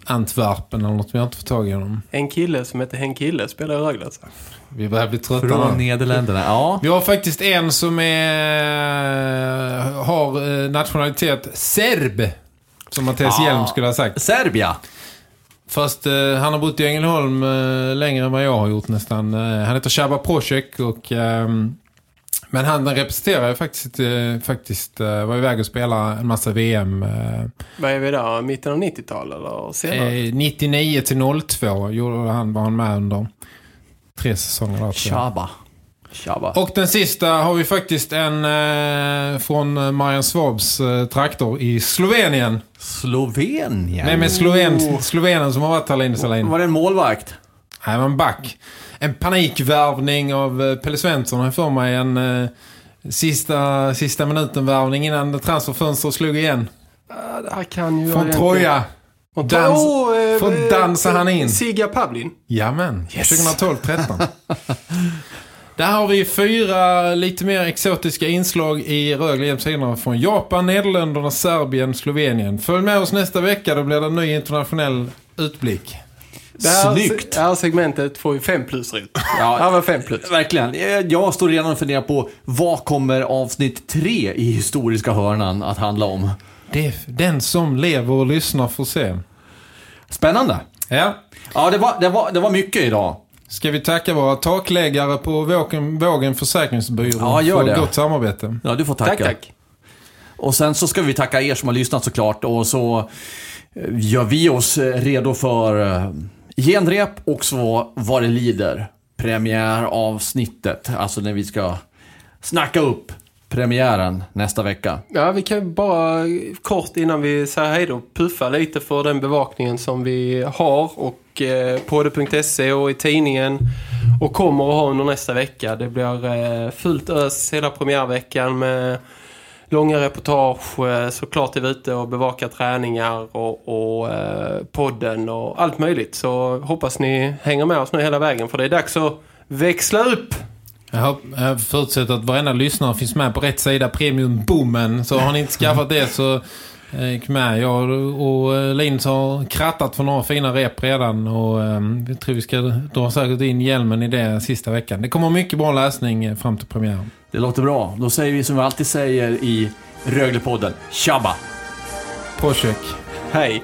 Antwerpen eller något, men jag har inte fått tag i honom. En kille som heter Henk Hille spelar i Rögle alltså. Vi börjar bli trötta Från. Nederländerna. Ja. Vi har faktiskt en som är, har eh, nationalitet serb. Som Mattias Ja. Hjelm skulle ha sagt. Serbia. Fast eh, han har bott i Ängelholm eh, längre än vad jag har gjort nästan. Eh, han heter Shaba Prosek och... ehm, men han representerar ju faktiskt, eh, faktiskt eh, var iväg och spela en massa VM. Eh, Vad är vi där? Mitten av 90-talet eller senare? eh, 99 till 02 gjorde han, var han med under tre säsonger. Där, Chaba. Och den sista har vi faktiskt en eh, från Marian Svabs eh, traktor i Slovenien. Slovenien. Nej, men Sloven, Slovenen som har varit här Linus Salin. Var det en målvakt? Nej, men back. En panikvärvning av eh, Pelle Svensson har för mig. En eh, sista, sista minuten-värvning innan transferfönstret slog igen. Ja, det här kan ju... Från Troja. Från Dans-. Oh, eh, från eh, dansar han in. Siga Pavlin. Jamen, Yes. 2012-13. Där har vi fyra lite mer exotiska inslag i Rögle hemsidorna från Japan, Nederländerna, Serbien, Slovenien. Följ med oss nästa vecka, då blir det en ny internationell utblick. Det här, Snyggt. Det här segmentet får ju fem plus rätt. Ja. Det här var fem plus. Verkligen. Jag står redan och funderar på vad kommer avsnitt tre i historiska hörnan att handla om? Det, den som lever och lyssnar får se. Spännande. Ja. Ja, det var, det var, det var mycket idag. Ska vi tacka våra takläggare på Vågen, Vågen Försäkringsbyrå Ja, gör för det. gott samarbete. Ja, du får tacka. Tack, tack. Och sen så ska vi tacka er som har lyssnat såklart. Och så eh, gör vi oss eh, redo för eh, genrep och så vad det lider. Premiäravsnittet, alltså när vi ska snacka upp premiären nästa vecka. Ja, vi kan bara kort innan vi säger hej då puffa lite för den bevakningen som vi har och eh, på det.se och i tidningen och kommer att ha under nästa vecka. Det blir eh, fullt ös hela premiärveckan med långa reportage, eh, såklart är vi ute och bevakar träningar och, och eh, podden och allt möjligt. Så hoppas ni hänger med oss nu hela vägen för det är dags att växla upp! Jag förutsätter att varenda lyssnare finns med på rätt sida premium boomen. Så har ni inte skaffat det så gick med. Jag och Linus har krattat för några fina rep redan och vi tror vi ska dra säkert in hjälmen i det sista veckan. Det kommer mycket bra läsning fram till premiären. Det låter bra. Då säger vi som vi alltid säger i Röglepodden. Tjabba! Påkök. Hej!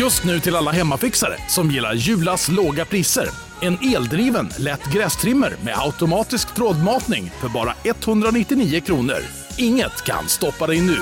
Just nu till alla hemmafixare som gillar Julas låga priser. En eldriven, lätt grästrimmer med automatisk trådmatning för bara 199 kronor. Inget kan stoppa dig nu.